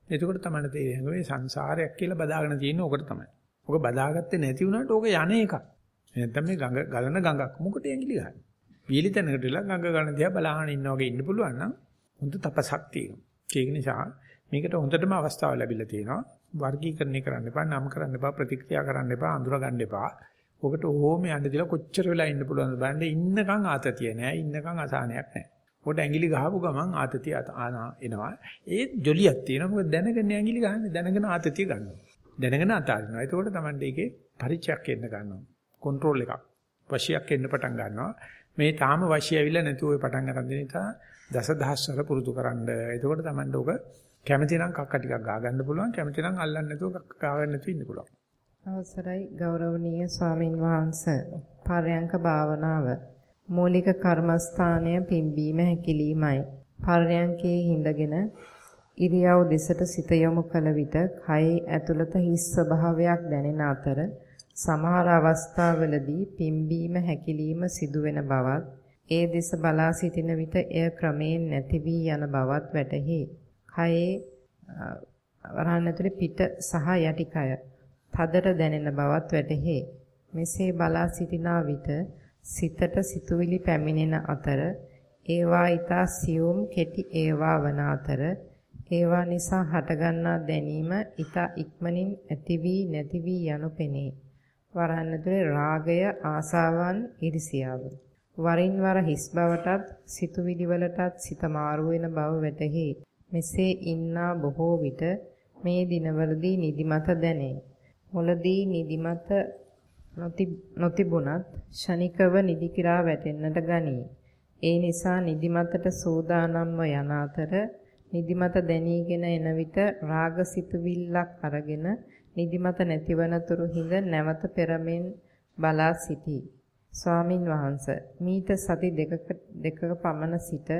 එතකොට තමයි තේරෙන්නේ මේ සංසාරයක් කියලා බදාගෙන තියෙන්නේ ඕකට තමයි. ඕක බදාගත්තේ නැති වුණාට ඕක යන්නේ එකක්. නැත්නම් මේ ගඟ ගලන ගඟක් මොකට ඇඟිලි ගන්න. වීලි තැනකට ඉලා ගඟ ගලන දිහා බලාගෙන ඉන්න වගේ ඉන්න පුළුවන් නම් හොඳ තපසක් තියෙනවා. ඒක නිසා මේකට හොඳටම අවස්ථාව ලැබිලා තියෙනවා. වර්ගීකරණය කරන්න එපා, නම් කරන්න එපා, ප්‍රතික්‍රියා කරන්න එපා, අඳුර ගන්න එපා. ඔකට ඕම යන්න දිලා කොච්චර වෙලා ඉන්න පුළුවන්ද බලන්න ඉන්නකම් ආතතිය නෑ, ඉන්නකම් අසහනයක් නෑ. ඔකට ඇඟිලි ගහපු ගමන් ආතතිය එනවා. ඒ ජොලියක් තියෙනවා. මොකද දැනගෙන ඇඟිලි ගහන්නේ දැනගෙන ආතතිය ගන්නවා. දැනගෙන අතාරිනවා. ඒකෝට තමයි ඒකේ පරිචයක් එන්න ගන්නවා. කන්ට්‍රෝල් එකක්. වශියක් එන්න පටන් ගන්නවා. මේ තාම වශිය ඇවිල්ලා නැතුව ඔය පටන් ගන්න දෙන නිසා දසදහස්වර පුරුදු කරන්න. එතකොට තමයි ඔක කැමති නම් කක්ක ටිකක් ගා ගන්න පුළුවන්. කැමති නම් අල්ලන්න නැතුව කක්ක ගා ගන්න නැතුව ඉන්න පුළුවන්. අවසරයි ගෞරවනීය ස්වාමින් වහන්සේ පර්යංක භාවනාව මූලික කර්මස්ථානය පිම්බීම හැකිලීමයි පර්යංකයේ හිඳගෙන ඉරියව් දෙසට සිත යොමු කළ විට කයේ ඇතුළත හිස් ස්වභාවයක් දැනෙන අතර සමහර අවස්ථාවලදී පිම්බීම හැකිලිම සිදුවෙන බවත් ඒ දෙස බලා සිටින විට එය ක්‍රමයෙන් නැති වී යන බවත් වැටහි. කයේ වරහන් ඇතුලේ පිට සහ යටිකය තදට දැනෙන බවත් වැටහි. මෙසේ බලා සිටිනා විට සිතට සිතුවිලි පැමිණෙන අතර ඒවා ඊතා සියුම් කෙටි ඒවා වන අතර ඒවා නිසා හටගන්නා දැනීම ඊතා ඉක්මනින් ඇති වී නැති වී යනු පෙනේ. වරහන් ඇතුලේ රාගය, ආසාවන්, iriසියාව. වරින් වර හිස් බවටත්, සිතුවිලි වලටත් සිත මාරු වෙන බව වැටහි. මෙසේ ඉන්නා බොහෝ විට මේ දිනවලදී නිදිමත දැනේ. මුලදී නිදිමත නොතිබුණත් ෂණිකව නිදි කිරා වැටෙන්නට ගනී. ඒ නිසා නිදිමතට සූදානම්ව යන අතර නිදිමත දැනීගෙන එන විට රාග සිතුවිල්ලක් අරගෙන නිදිමත නැතිවන තුරු හිඳ නැවත පෙරමෙන් බලා සිටී. ස්වාමින් වහන්සේ මීට සති දෙකක දෙකක පමණ සිට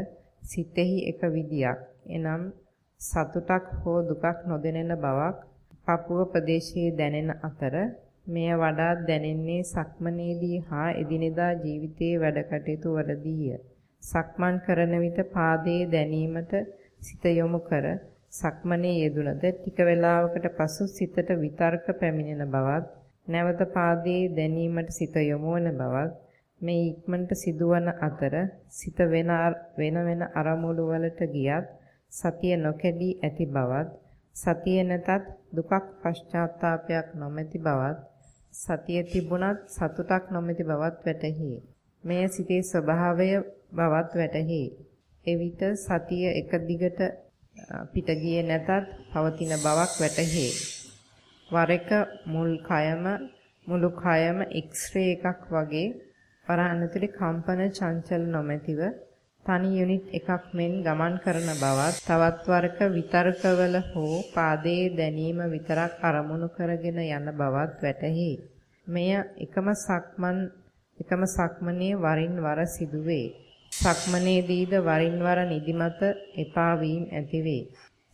සිතෙහි එක විදියක් එනම් සතුටක් හෝ දුකක් නොදැනෙන බවක් පපුව ප්‍රදේශයේ දැනෙන අතර මෙය වඩාත් දැනෙන්නේ සක්මනේදී හා එදිනෙදා ජීවිතයේ වැඩ කටයුතු වලදීය. සක්මන් කරන විට පාදයේ දැනීමට සිත යොමු කර සක්මනේ යෙදුනද ටික වේලාවකට පසු සිතට විතර්ක පැමිණෙන බවත් නැවත පාදයේ දැනීමට සිත යොමු වන බවත් මේ ඉක්මනට සිදුවන අතර සිත වෙන වෙන වෙන අරමුණු වලට ගියත් සතිය නොකැඩී ඇති බවත් සතිය නැතත් දුකක් පශ්චාත්තාවපයක් නොමැති බවත් සතිය තිබුණත් සතුටක් නොමැති බවත් වැටහි. මෙය සිතේ ස්වභාවය බවත් වැටහි. එවිට සතිය එක දිගට පිට ගියේ නැතත් පවතින බවක් වැටහි. වර එක මුල් කයම මුළු කයම එක්ස්රේ එකක් වගේ වරහන් කම්පන චංචල නොමැතිව තනි යුනිට් එකක් මෙන් ගමන් කරන බවත් තවත් වරක විතර්කවල හෝ පාදයේ දැනීම විතරක් අරමුණු කරගෙන යන බවත් වැටහි. මෙය එකම සක්මන් එකම සක්මනේ වරින් වර සිදුවේ. සක්මනේදීද වරින් වර නිදිමත එපා වීම ඇතිවේ.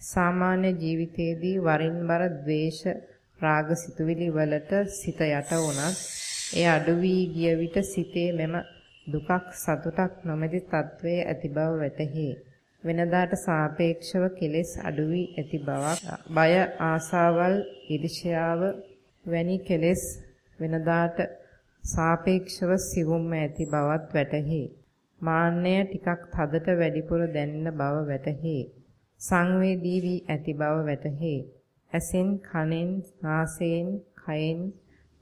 සාමාන්‍ය ජීවිතයේදී වරින් වර ද්වේෂ රාග සිතුවිලි වලට සිත යට වුණත් එය අඩු වී ගිය විට සිතේ මෙම දුකක් සතුටක් නොමැති තත්වයේ ඇති බව වැටහි. වෙනදාට සාපේක්ෂව කෙලෙස් අඩු වී ඇති බවක් බය ආසාවල් ඊර්ෂ්‍යාව වැනි කෙලෙස් වෙනදාට සාපේක්ෂව සිවුම්ම ඇති බවත් වැටහි. මාන්නය ටිකක් තදට වැඩිපුර දැනෙන බව වැටහි. සංවේදී වී ඇති බව වැටහි. ඇසෙන්, කනෙන්, නාසයෙන්, කයෙන්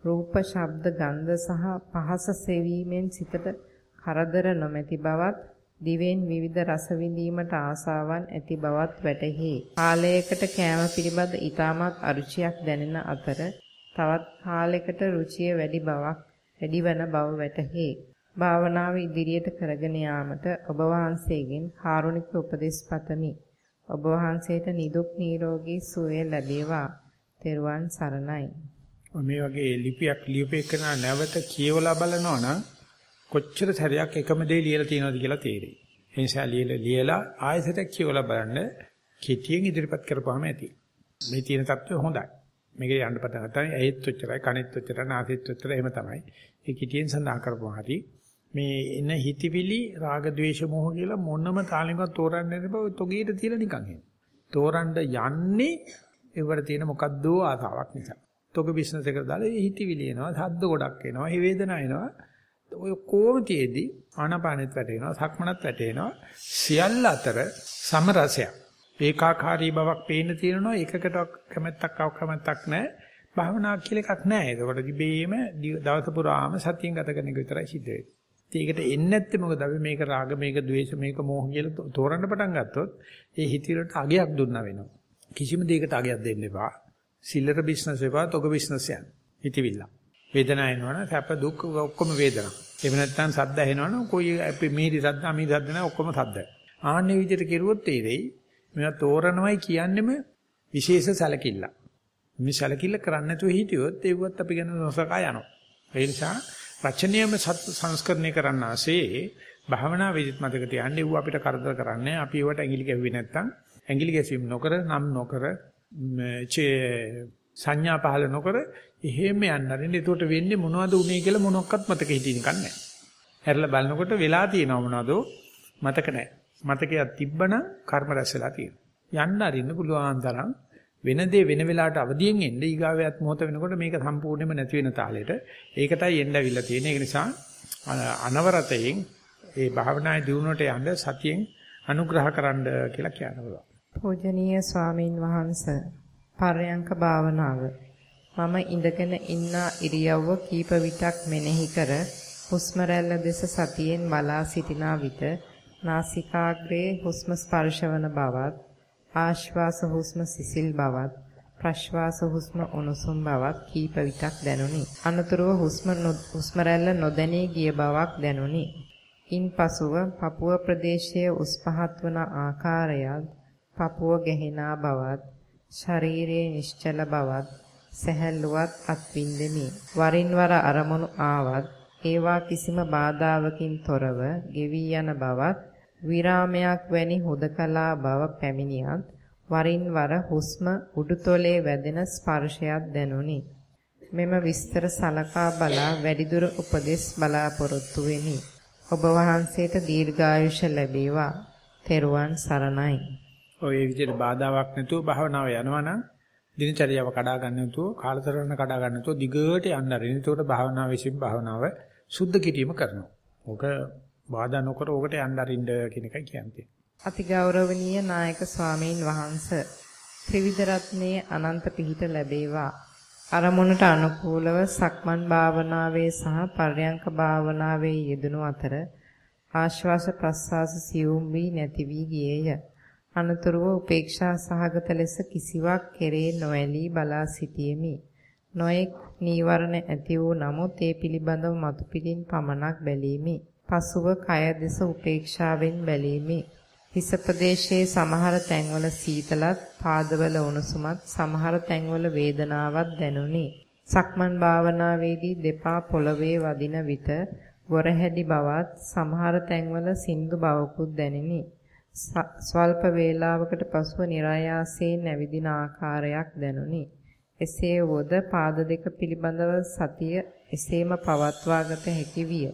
රූප, ශබ්ද, ගන්ධ සහ පහස සෙවීමෙන් සිතට කරදර නොමැති බවත් දිවෙන් විවිධ රස විඳීමට ආසාවන් ඇති බවත් වැටහි. කාලයකට කෑම පිළිබඳ ඊටමත් අරුචියක් දැනෙන අතර තවත් කාලයකට රුචිය වැඩි බවක් වැඩිවන බව වැටහි. භාවනාව ඉදිරියට කරගෙන යාමට ඔබ වහන්සේගෙන් කාරුණික උපදෙස් පතමි. ඔබ වහන්සේට නිදුක් නිරෝගී සුවය ලැබේවා. තෙරුවන් සරණයි. මේ වගේ ලිපියක් ලියුපේකන නැවත කියවලා බලනවා නම් කොච්චර සැරයක් එකම දේ ලියලා තියෙනවද කියලා තේරෙයි. ඒ නිසා ලියලා ලියලා ආයෙසටක් කියවලා බලන්න කෙටියෙන් ඉදිරිපත් කරපුවාම ඇති. මේ තියෙන தত্ত্বය හොඳයි. මේක යන්න පටන් ගන්න. ඇහෙත් ඔච්චරයි, කනෙත් ඔච්චරයි, නාසෙත් ඔච්චරයි එහෙම තමයි. ඒ කෙටියෙන් සඳහන් කරපුවාම හරි මේ එන හිතවිලි රාග ద్వේෂ මොහ කියලා මොනම තාලෙකවත් තෝරන්නේ නැති බව තොගීට තියලා නිකන් එන. තෝරන්න යන්නේ ඒවට තියෙන මොකද්දෝ ආතාවක් නිසා. තොග බිස්නස් එකට දාලා හිතවිලි එනවා, සද්ද ගොඩක් එනවා, හි වේදනා එනවා. ඔය කොහොම තියේදී ආනාපානෙත් වැටෙනවා, සක්මනත් වැටෙනවා. සියල්ල අතර සමරසයක්. ඒකාකාරී බවක් පේන්න තියෙනවා එකකට කැමැත්තක් අවකමැත්තක් නැහැ. භාවනාවක් කියලා එකක් නැහැ. ඒකට දිබේම දවස පුරාම සතියෙන් ගත කරන එක විතරයි සිද්ධ වෙන්නේ. ඒකට එන්නේ නැත්තේ මොකද අපි මේක රාග මේක ద్వේෂ මේක මෝහ කියලා තෝරන්න පටන් ගත්තොත් ඒ හිතිරට අගයක් දුන්නා වෙනවා. කිසිම දෙයකට අගයක් දෙන්න එපා. සිල්ලර බිස්නස් එපා, තොග බිස්නස් යන්න. හිතවිල්ල. වේදනාව එනවනම් සැප දුක් ඔක්කොම වේදනා. එහෙම නැත්නම් සද්ද ඇහෙනවනම් කොයි අපි මිහිරි සද්ද අමිහිරි සද්ද නැහැ ඔක්කොම සද්ද. ආන්නේ විදිහට කෙරුවොත් තේරෙයි මේවා තෝරනවයි කියන්නෙම විශේෂ සැලකිල්ල. මේ සැලකිල්ල කරන්නේ නැතුව හිටියොත් ඒවත් අපි ගැන නොසකා යනවා. ඒ නිසා රචනීයම සංස්කරණය කරන්න ආසේ භාවනා වේදිත මතක තියාන්නේ ඌ අපිට කරදර කරන්නේ අපි ඒවට ඇඟිලි ගැහුවේ නැත්තම් ඇඟිලි ගැසීම් නොකර නම් නොකර සංඥා පහල නොකර එහෙම යන්න හරින්න. ඒකට වෙන්නේ මොනවද උනේ කියලා මොනක්වත් මතක හිටින්න කන්නේ හැරලා බලනකොට වෙලා තියෙනව මොනවද මතක නැහැ. මතකයක් තිබ්බනම් කර්ම රැස් වෙලා තියෙනවා. යන්න අරින්න පුළුවන් තරම් වෙන දේ වෙන වෙලාවට අවදියෙන් එන්න ඊගාවයත් මොහොත වෙනකොට මේක සම්පූර්ණයෙන්ම නැති වෙන තාලෙට ඒකටයි එන්න අවිල්ල තියෙන. ඒක නිසා අනවරතයෙන් ඒ භාවනායේ දියුණුවට යන්න සතියෙන් අනුග්‍රහ කරන්න කියලා කියනවා. පූජනීය ස්වාමින් වහන්සේ පර්යංක භාවනාව මම ඉඳගෙන ඉන්න ඉරියව්ව කීප විටක් මෙනෙහි කර හුස්ම රැල්ල දෙස සතියෙන් බලා සිටිනා විට නාසිකාග්‍රේ හුස්ම ස්පර්ශවන බවත් ආශ්වාස හුස්ම සිසිල් බවත් ප්‍රශ්වාස හුස්ම උණුසුම් බවක් කීප විටක් දැනුනි. අනතුරුව හුස්ම හුස්ම රැල්ල නොදැනී ගිය බවක් දැනුනි. ඉන්පසුව පපුව ප්‍රදේශයේ උස් පහත් වන ආකාරයත් පපුව ගැහෙනා බවත් ශරීරයේ නිශ්චල බවත් සැහැල්ලුවත් අත්විඳෙමි. වරින් වර අරමුණු ආවත් ඒවා කිසිම බාධාවකින් තොරව ගෙවි යන බවත් විරාමයක් වැනි හුදකලා බව පැමිණියත් වරින් වර හුස්ම උඩුතොලේ වැදෙන ස්පර්ශයක් දැනුනි. මෙම විස්තර සලකා බලා වැඩිදුර උපදෙස් බලාපොරොත්තු වෙමි. ඔබ වහන්සේට දීර්ඝායුෂ ලැබේවා. තෙරුවන් සරණයි. ඔය විදිහට බාධාවක් නැතුව භාවනාව යනවනම් දිනචරියාව කඩා ගන්න නැතුව කාලතරණ කඩා ගන්න නැතුව දිගට යන්න ආරින්. ඒකට භාවනාව විසින් භාවනාව සුද්ධ කිරීම කරනවා. ඕක බාධා නොකර ඕකට යන්න ආරින්න කියන එකයි කියන්නේ. අතිගෞරවනීය නායක ස්වාමීන් වහන්ස ත්‍රිවිධ රත්නයේ අනන්ත පිහිට ලැබේවා. අරමුණට අනුකූලව සක්මන් භාවනාවේ සහ පර්යංක භාවනාවේ යෙදුණු අතර ආශ්වාස ප්‍රශ්වාස සියුම් වී නැති වී ගියේය. අනතුරුව උපේක්ෂා සහගත ලෙස කිසිවක් කෙරේ නොඇලී බලා සිටියෙමි. නොඑක් නීවරණ ඇති වූ නමුත් ඒ පිළිබඳව මතු පිටින් පමණක් බැලීමි. පසුව කය දෙස උපේක්ෂාවෙන් බැලීමි. හිස ප්‍රදේශයේ සමහර තැන්වල සීතලත් පාදවල උණුසුමත් සමහර තැන්වල වේදනාවක් දැනුනි. සක්මන් භාවනාවේදී දෙපා පොළවේ වදින විට ගොරහැඩි බවත් සමහර තැන්වල සින්දු බවකුත් දැනිනි. ස්වල්ප වේලාවකට පසුව નિરાයාසයෙන් ඇවිදින ආකාරයක් දැනුනි. එසේ වොද පාද දෙක පිළිබඳව සතිය එසේම පවත්වාගත හැකි විය.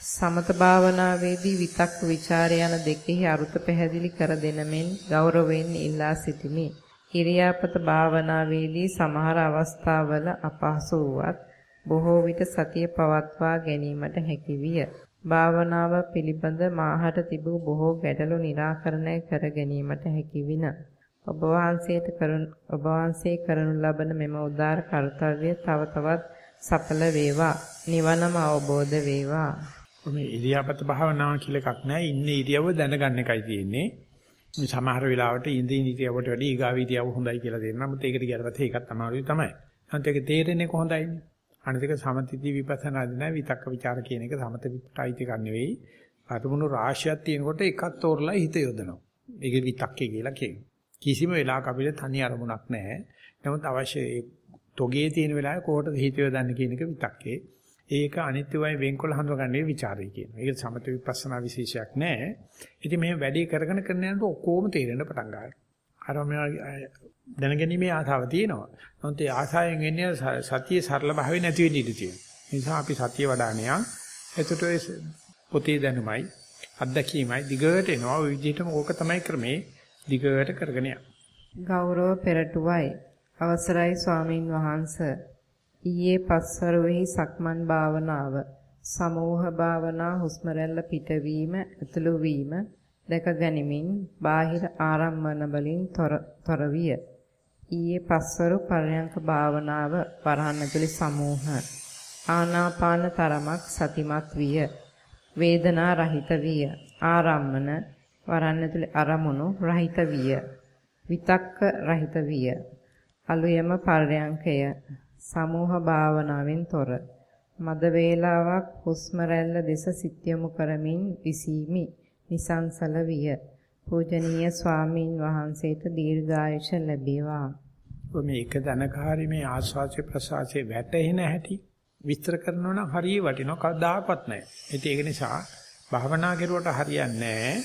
සමත භාවනාවේදී විතක් ਵਿਚාර යන දෙකෙහි අරුත පැහැදිලි කර දෙන මෙන් ගෞරවයෙන් ඉල්ලා සිටිමි. ඉරියාපත භාවනාවේදී සමහර අවස්ථාවල අපහසු වුවත් බොහෝ විට සතිය පවත්වා ගැනීමට හැකි විය. භාවනාව පිළිබඳ මාහට තිබූ බොහෝ ගැටලු निराකරණය කර ගැනීමට හැකි වින ඔබ වහන්සේට කරන ඔබ වහන්සේ කරනු ලබන මෙම උදාර කර්තව්‍ය තව තවත් සඵල වේවා. නිවනම අවබෝධ වේවා. මේ ඉරියාපත භාවනාව කියලා එකක් නැහැ. ඉන්නේ ඉරියව්ව දැනගන්න එකයි තියෙන්නේ. මේ සමහර වෙලාවට ඉඳින් ඉරියව්වට වැඩි ඊගාව ඉරියව්ව හොඳයි කියලා දෙනවා නමුත් ඒකට ගියරපත් ඒකත් අමාරුයි තමයි. අන්ත ඒක තේරෙන්නේ කොහොඳයිනේ? අනිතික සමතිති විපස්සනාද නැහැ විතක්ක ਵਿਚාර කියන එක සමත විප්‍රායිතික නෙවෙයි. අරමුණු රාශියක් තියෙනකොට එකක් තෝරලා හිත යොදනවා. ඒක විතක්කේ කියලා කියනවා. කිසිම වෙලාවක අපිට තනි අරමුණක් නැහැ. නමුත් අවශ්‍ය ඒ තොගේ තියෙන වෙලාවේ කොහොටද හිත යොදන්නේ කියන එක විතක්කේ. ඒක අනිත්‍යවයි වෙන්කොල හඳුනගන්නේ ਵਿਚාරය කියනවා. ඒක සමත විපස්සනා විශේෂයක් නැහැ. ඉතින් මේ වැඩේ කරගෙන කරන යනකොට ඔක්කොම තේරෙන්න පටන් ගන්නවා. අර මේ දැනගැනීමේ ආසාව තියෙනවා. නමුත් ඒ ආසාවෙන් එන්නේ සතියේ සරල භාවය නැති වෙන්න ඉඩ තියෙනවා. ඒ නිසා අපි සතිය වඩානියා එතකොට ඒ පොතේ දැනුමයි අත්දැකීමයි දිගට එනවා. ওই විදිහටම ඕක තමයි ක්‍රමේ දිගට කරගෙන යන්න. ගෞරව පෙරටුවයි අවසරයි ස්වාමින් වහන්ස ඊයේ පස්වරුෙහි සක්මන් භාවනාව සමෝහ භාවනා හුස්ම රැල්ල පිටවීම ඇතුළු වීම දැක ගනිමින් බාහිර ආරම්මන වලින් තොර විය. ඊයේ පස්වරු පරයන්ක භාවනාව වරහන් ඇතුලේ සමූහ ආනාපාන තරමක් සතිමත් විය. වේදනා රහිත විය. ආරම්මන වරහන් ඇතුලේ අරමුණු රහිත විය. විතක්ක රහිත විය. අලුයම පරයන්කය සමූහ භාවනාවෙන් තොර මද වේලාවක් හුස්ම රැල්ල දෙස සිත් යොමු කරමින් විසීමි. නිසංසල විය. පූජනීය ස්වාමින් වහන්සේට දීර්ඝායුෂ ලැබේවා. මේ එක දනකාරී මේ ආස්වාසේ ප්‍රසවාසයේ වැටෙන හැටි විස්තර කරනවා නම් හරිය වටිනවා කවදාකවත් නැහැ. ඉතින් ඒක නිසා භාවනා කරුවට හරියන්නේ නැහැ.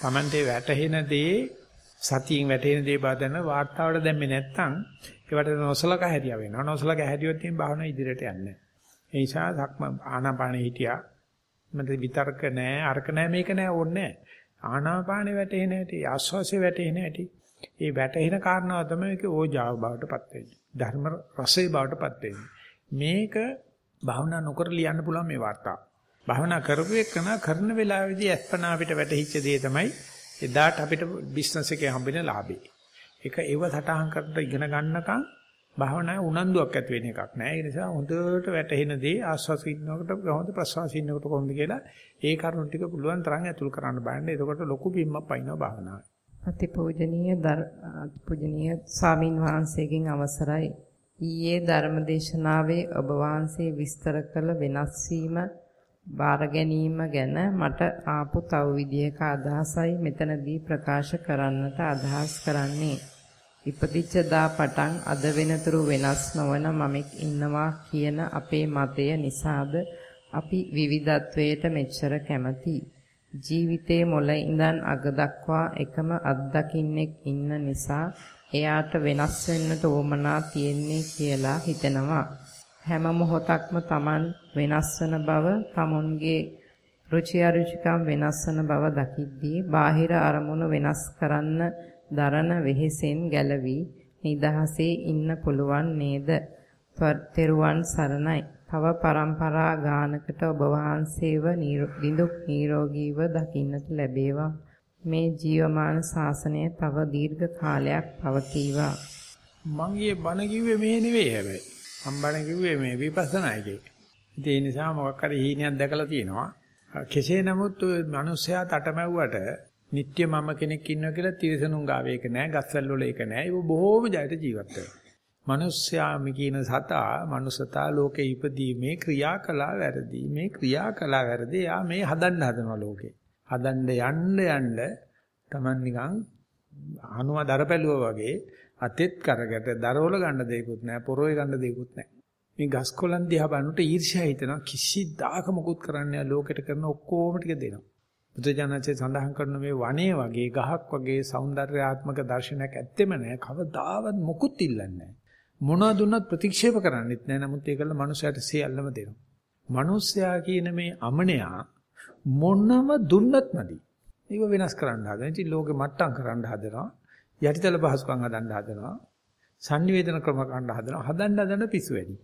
Tamante වැටෙන දේ සතියෙන් වැටෙන දේ බාදන වාර්තාවට දැම්මේ නැත්නම් ඒවට නොසලක හැදියා වෙනවා. නොසලක හැදියොත් මේ භාවනා ඉදිරියට යන්නේ නැහැ. ඒ නිසා සක්ම ආනාපානෙ හිටියා. මට විතර්ක නැහැ, අරක නැහැ, මේක නැහැ ඕනේ නැහැ. ආනාපානෙ වැටෙන හැටි, ආස්වාසේ වැටෙන හැටි. ඒ වැටෙන කාරණාව තමයි ඒක ඕජාව බවටපත් වෙන්නේ. ධර්ම රසයේ බවටපත් වෙන්නේ. මේක භාවනා නොකර ලියන්න පුළුවන් මේ වාර්තාව. භාවනා කරපු එකන කරන වෙලාවේදී අස්පනා අපිට වැටහිච්ච දේ තමයි එදාට අපිට බිස්නස් එකේ හම්බෙන ලාභේ. ඒක ඒව සටහන් කරලා ඉගෙන ගන්නකම් භාවනාවේ උනන්දුවක් ඇති වෙන එකක් නෑ. ඒ නිසා හොඳට වැටහෙන දේ ආස්වාස ඉන්නකොට කොහොමද ප්‍රසවාස ඉන්නකොට කොහොමද කියලා ඒ කරුණු ටික පුළුවන් තරම් ඇතුල් කරන්න බලන්න. එතකොට ලොකු බිම්මක් පයින්නවා භාවනාවේ. අතිපූජනීය පූජනීය ස්වාමින් වහන්සේගෙන් අවසරයි. ඊයේ ධර්මදේශනාවේ ඔබ වහන්සේ විස්තර කළ වෙනස් වීම බාර ගැනීම ගැන මට ආපු තව විදියක අදහසයි මෙතනදී ප්‍රකාශ කරන්නට අදහස් කරන්නේ. ඉපදිච්ච දා පටන් අද වෙනතුරු වෙනස් නොවන මමෙක් ඉන්නවා කියන අපේ මතය නිසාද අපි විවිධත්වයට මෙච්චර කැමති. ජීවිතේ මොළ ඉඳන් අග දක්වා එකම අත්දකින්නෙක් ඉන්න නිසා එයාට වෙනස් වෙන්නට උවමනා තියෙන්නේ කියලා හිතෙනවා. හැම මොහොතක්ම Taman වෙනස් වන බව, Tamunගේ රුචි අරුචිකම් වෙනස් වන බව දකිද්දී බාහිර අරමුණු වෙනස් කරන්න දරන වෙහෙසෙන් ගැලවි නිදහසේ ඉන්න පුළුවන් නේද? තෙරුවන් සරණයි. තව પરම්පරා ගානකට ඔබ වහන්සේව නිදුක් නිරෝගීව දකින්නට ලැබේවා. මේ ජීවමාන ශාසනය තව දීර්ඝ කාලයක් පවතිවා. මං ඊයේ බණ කිව්වේ මේ නෙවෙයි හැබැයි. මං බණ කිව්වේ මේ විපස්සනා එකේ. ඒ නිසා මොකක් හරි හීනයක් දැකලා තියෙනවා. කෙසේ නමුත් මිනිස්සයා තටමැව්වට නිට්ටය මම කෙනෙක් ඉන්නවා කියලා තිරසනුන් ගාවේ එක නෑ, ගස්වැල් වල එක නෑ. ඒක බොහෝම ජයට ජීවත් වෙනවා. මනුස්සයා මිකින සතා මනුසතා ලෝකේ ඉපදීමේ ක්‍රියා කළා වැරදි. මේ ක්‍රියා කළා වැරදි. යා මේ හදන්න හදනවා ලෝකේ. හදන්න යන්න යන්න Taman නිකන් අනුව දරපැලුව වගේ අතෙත් කරකට දරවල ගන්න දෙයක්වත් නැහැ පොරොවේ ගන්න දෙයක්වත් නැහැ. මේ ගස් කොළන් දිහා බලනකොට ඊර්ෂ්‍යා හිතෙනවා කිසිදාක මොකුත් කරන්නේ නැහැ ලෝකෙට කරන ඔක්කොම ටික දෙනවා. බුදුජානකසේ සඳහන් කරන මේ වනේ වගේ ගහක් වගේ సౌందర్యාත්මක දර්ශනයක් ඇත්තෙම නැහැ. කවදාවත් මොකුත් இல்லන්නේ නැහැ. මොනවද දුන්නත් ප්‍රතික්ෂේප කරන්නෙත් නැහැ නමුත් ඒකල මනුස්සයාට සියල්ලම දෙනවා මනුස්සයා කියන මේ අමනයා මොනම දුන්නත් නැති. ඒක වෙනස් කරන්න හදන. ඉතින් ලෝකෙ මට්ටම් කරන්න හදනවා. යටිතල පහසුකම් හදන්න හදනවා. sannivedana ක්‍රම කරන්න හදනවා. හදන්න හදන පිස්සු වැඩි.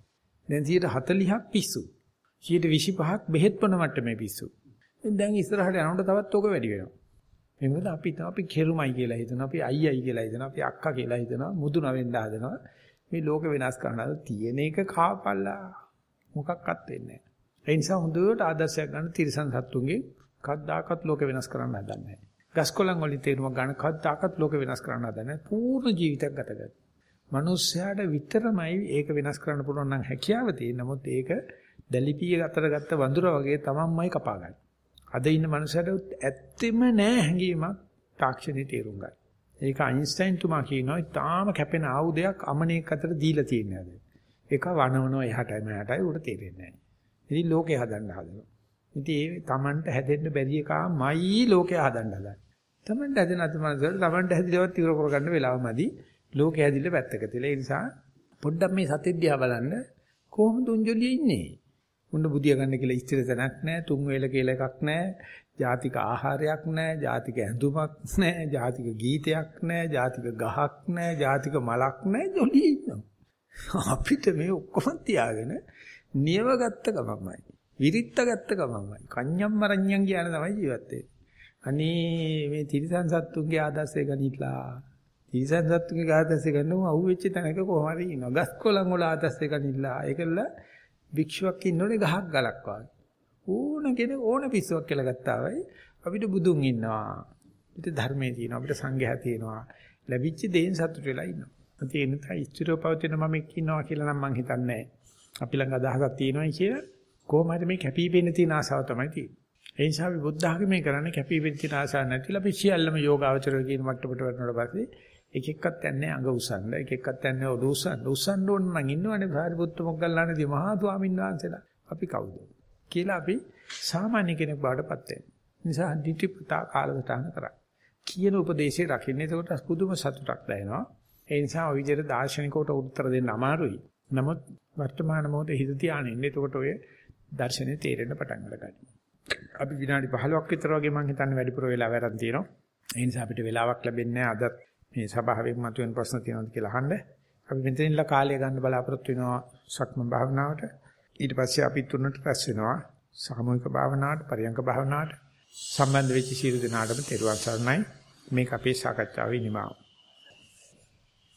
දැන් 140ක් පිස්සු. 125ක් බෙහෙත් බොන මට්ටමේ පිස්සු. දැන් ඉස්සරහට යනකොට තවත් ඕක වැඩි වෙනවා. මේ මොකද අපි අපි කෙරුමයි කියලා හිතනවා. අපි අයියයි කියලා හිතනවා. අපි අක්කා කියලා හිතනවා. මුදුන වෙන්න හදනවා. මේ ලෝක වෙනස් කරන්න තියෙන එක කාපල්ලා මොකක්වත් වෙන්නේ නැහැ. ඒ නිසා හොඳට ආදර්ශයක් ගන්න තිරසන් සත්තුන්ගේ කද්දාකත් ලෝක වෙනස් කරන්න හදන්නේ නැහැ. ගස්කොලන් වලින් තේරුම ගන්න කද්දාකත් ලෝක වෙනස් කරන්න හදන්නේ පූර්ණ ජීවිතයක් ගත කරලා. මිනිස්යාට විතරමයි ඒක වෙනස් කරන්න පුළුවන් නම් හැකියාව තියෙන. නමුත් ඒක දැලිපිය අතර ගත්ත වඳුර වගේ තමන්මයි කපා ගන්න. අද ඉන්න මිනිසයාට ඇත්තෙම නෑ හැඟීමක් තාක්ෂණේ තේරුම් ගන්න. ඒක අයින්ස්ටයින් තුමා කියනවා ඊටාම කැපෙන ආයුධයක් අමනේක අතර දීලා තියෙනවා. ඒක වනවනවා එහාටයි මෙහාටයි උඩ තේරෙන්නේ නෑ. ඉතින් ලෝකේ හදන්න හදනවා. ඉතින් ඒ Tamanට හැදෙන්න බැරි එකමයි ලෝකේ හදන්න හදන්නේ. Tamanට හැදෙන අතමනසල Tamanට හැදිලවත් ඉවර කරගන්න වෙලාවමදි ලෝකේ හැදිලා පැත්තක තියලා ඒ නිසා පොඩ්ඩක් මේ සතෙක් දිහා බලන්න කොහොමද උන්ජොලියේ ඉන්නේ? උන්න බුදිය ගන්න කියලා ස්ථිර තැනක් නැහැ. තුන් වේල කියලා එකක් නැහැ. ජාතික ආහාරයක් නැහැ. ජාතික ඇඳුමක් නැහැ. ජාතික ගීතයක් නැහැ. ජාතික ගහක් නැහැ. ජාතික මලක් නැහැ. ජොලි ඉන්නවා. අපිට මේ ඔක්කොම තියාගෙන නියවගත්ත ගමමයි. විරිත්තගත්ත ගමමයි. කන්‍යම් මරණ්‍යම් කියන තමයි ජීවත් වෙන්නේ. අනේ මේ තිරිසන් සත්තුන්ගේ ආදර්ශය ගනිట్లా. තිරිසන් සත්තුන්ගේ ආදර්ශය ගන්නම අහුවෙච්ච තැනක කොහොම හරි ඉනවා. ගස් කොළන් වල ආදර්ශය ගනිట్లా. ඒකල භික්ෂුවක් ඉන්නෝනේ ගහක් ගලක් වගේ. ඕන කෙනෙක් ඕන පිස්සුවක් කියලා ගත්තා වයි අපිට බුදුන් ඉන්නවා. අපිට ධර්මයේ තියෙනවා. අපිට සංඝයා තියෙනවා. ලැබිච්ච දේෙන් සතුට වෙලා ඉන්නවා. ඒ නිසා ඉස්තිරව පවතින මම ඉන්නවා කියලා නම් මං හිතන්නේ නැහැ. අපි ළඟ අදහසක් තියෙනවා කියලා කොහොම හරි මේ කැපිපෙන්න තියෙන ආසාව තමයි තියෙන්නේ. ඒ නිසා අපි බුද්ධ ආගමේ කරන්නේ කැපිපෙන්න තියෙන ආසාව නැතිලා අපි සියල්ලම යෝගාවචරය කියන මට්ටමට වටනට පස්සේ එක එක්කත් යන්නේ අඟ උසන්න එක එක්කත් යන්නේ ඔඩ උසන්න උසන්න ඕන නම් ඉන්නවනේ සාරිපුත්ත මොග්ගල්ලානේදී මහා ස්වාමීන් වහන්සේලා. අපි කවුද? කියලා අපි සාමාන්‍ය කෙනෙක් බාටපත් වෙනවා. නිසා ditthිපතා කාලසටහන කරා. කියන උපදේශය රකින්න. එතකොට පුදුම සතුටක් දැනෙනවා. ඒ නිසා ওই විදිහට දාර්ශනිකවට උත්තර දෙන්න අමාරුයි. නමුත් වර්තමාන මොහොතේ හිත තියාගෙන ඉන්න. එතකොට ඔය දර්ශනේ තේරෙන්න පටන් ගන්නවා අපි විනාඩි 15ක් විතර වගේ මම හිතන්නේ වැඩිපුර වෙලා වැරන් තියෙනවා. ඒ නිසා අපිට වෙලාවක් ලැබෙන්නේ නැහැ. අදත් මේ සභාවෙන් මතුවෙන ප්‍රශ්න තියෙනවද කියලා අහන්න. අපි මෙතනින්ලා කාලය ගන්න බලාපොරොත්තු වෙනවා සක්ම භාවනාවට. ඊට පස්සේ අපි තුනට රැස් වෙනවා සාමූහික භාවනාවට, පරියංග භාවනාවට සම්බන්ධ වෙච්ච සියලු දෙනාටම තෙරුවන් සරණයි. මේක අපේ සාකච්ඡාවේ නිමාව.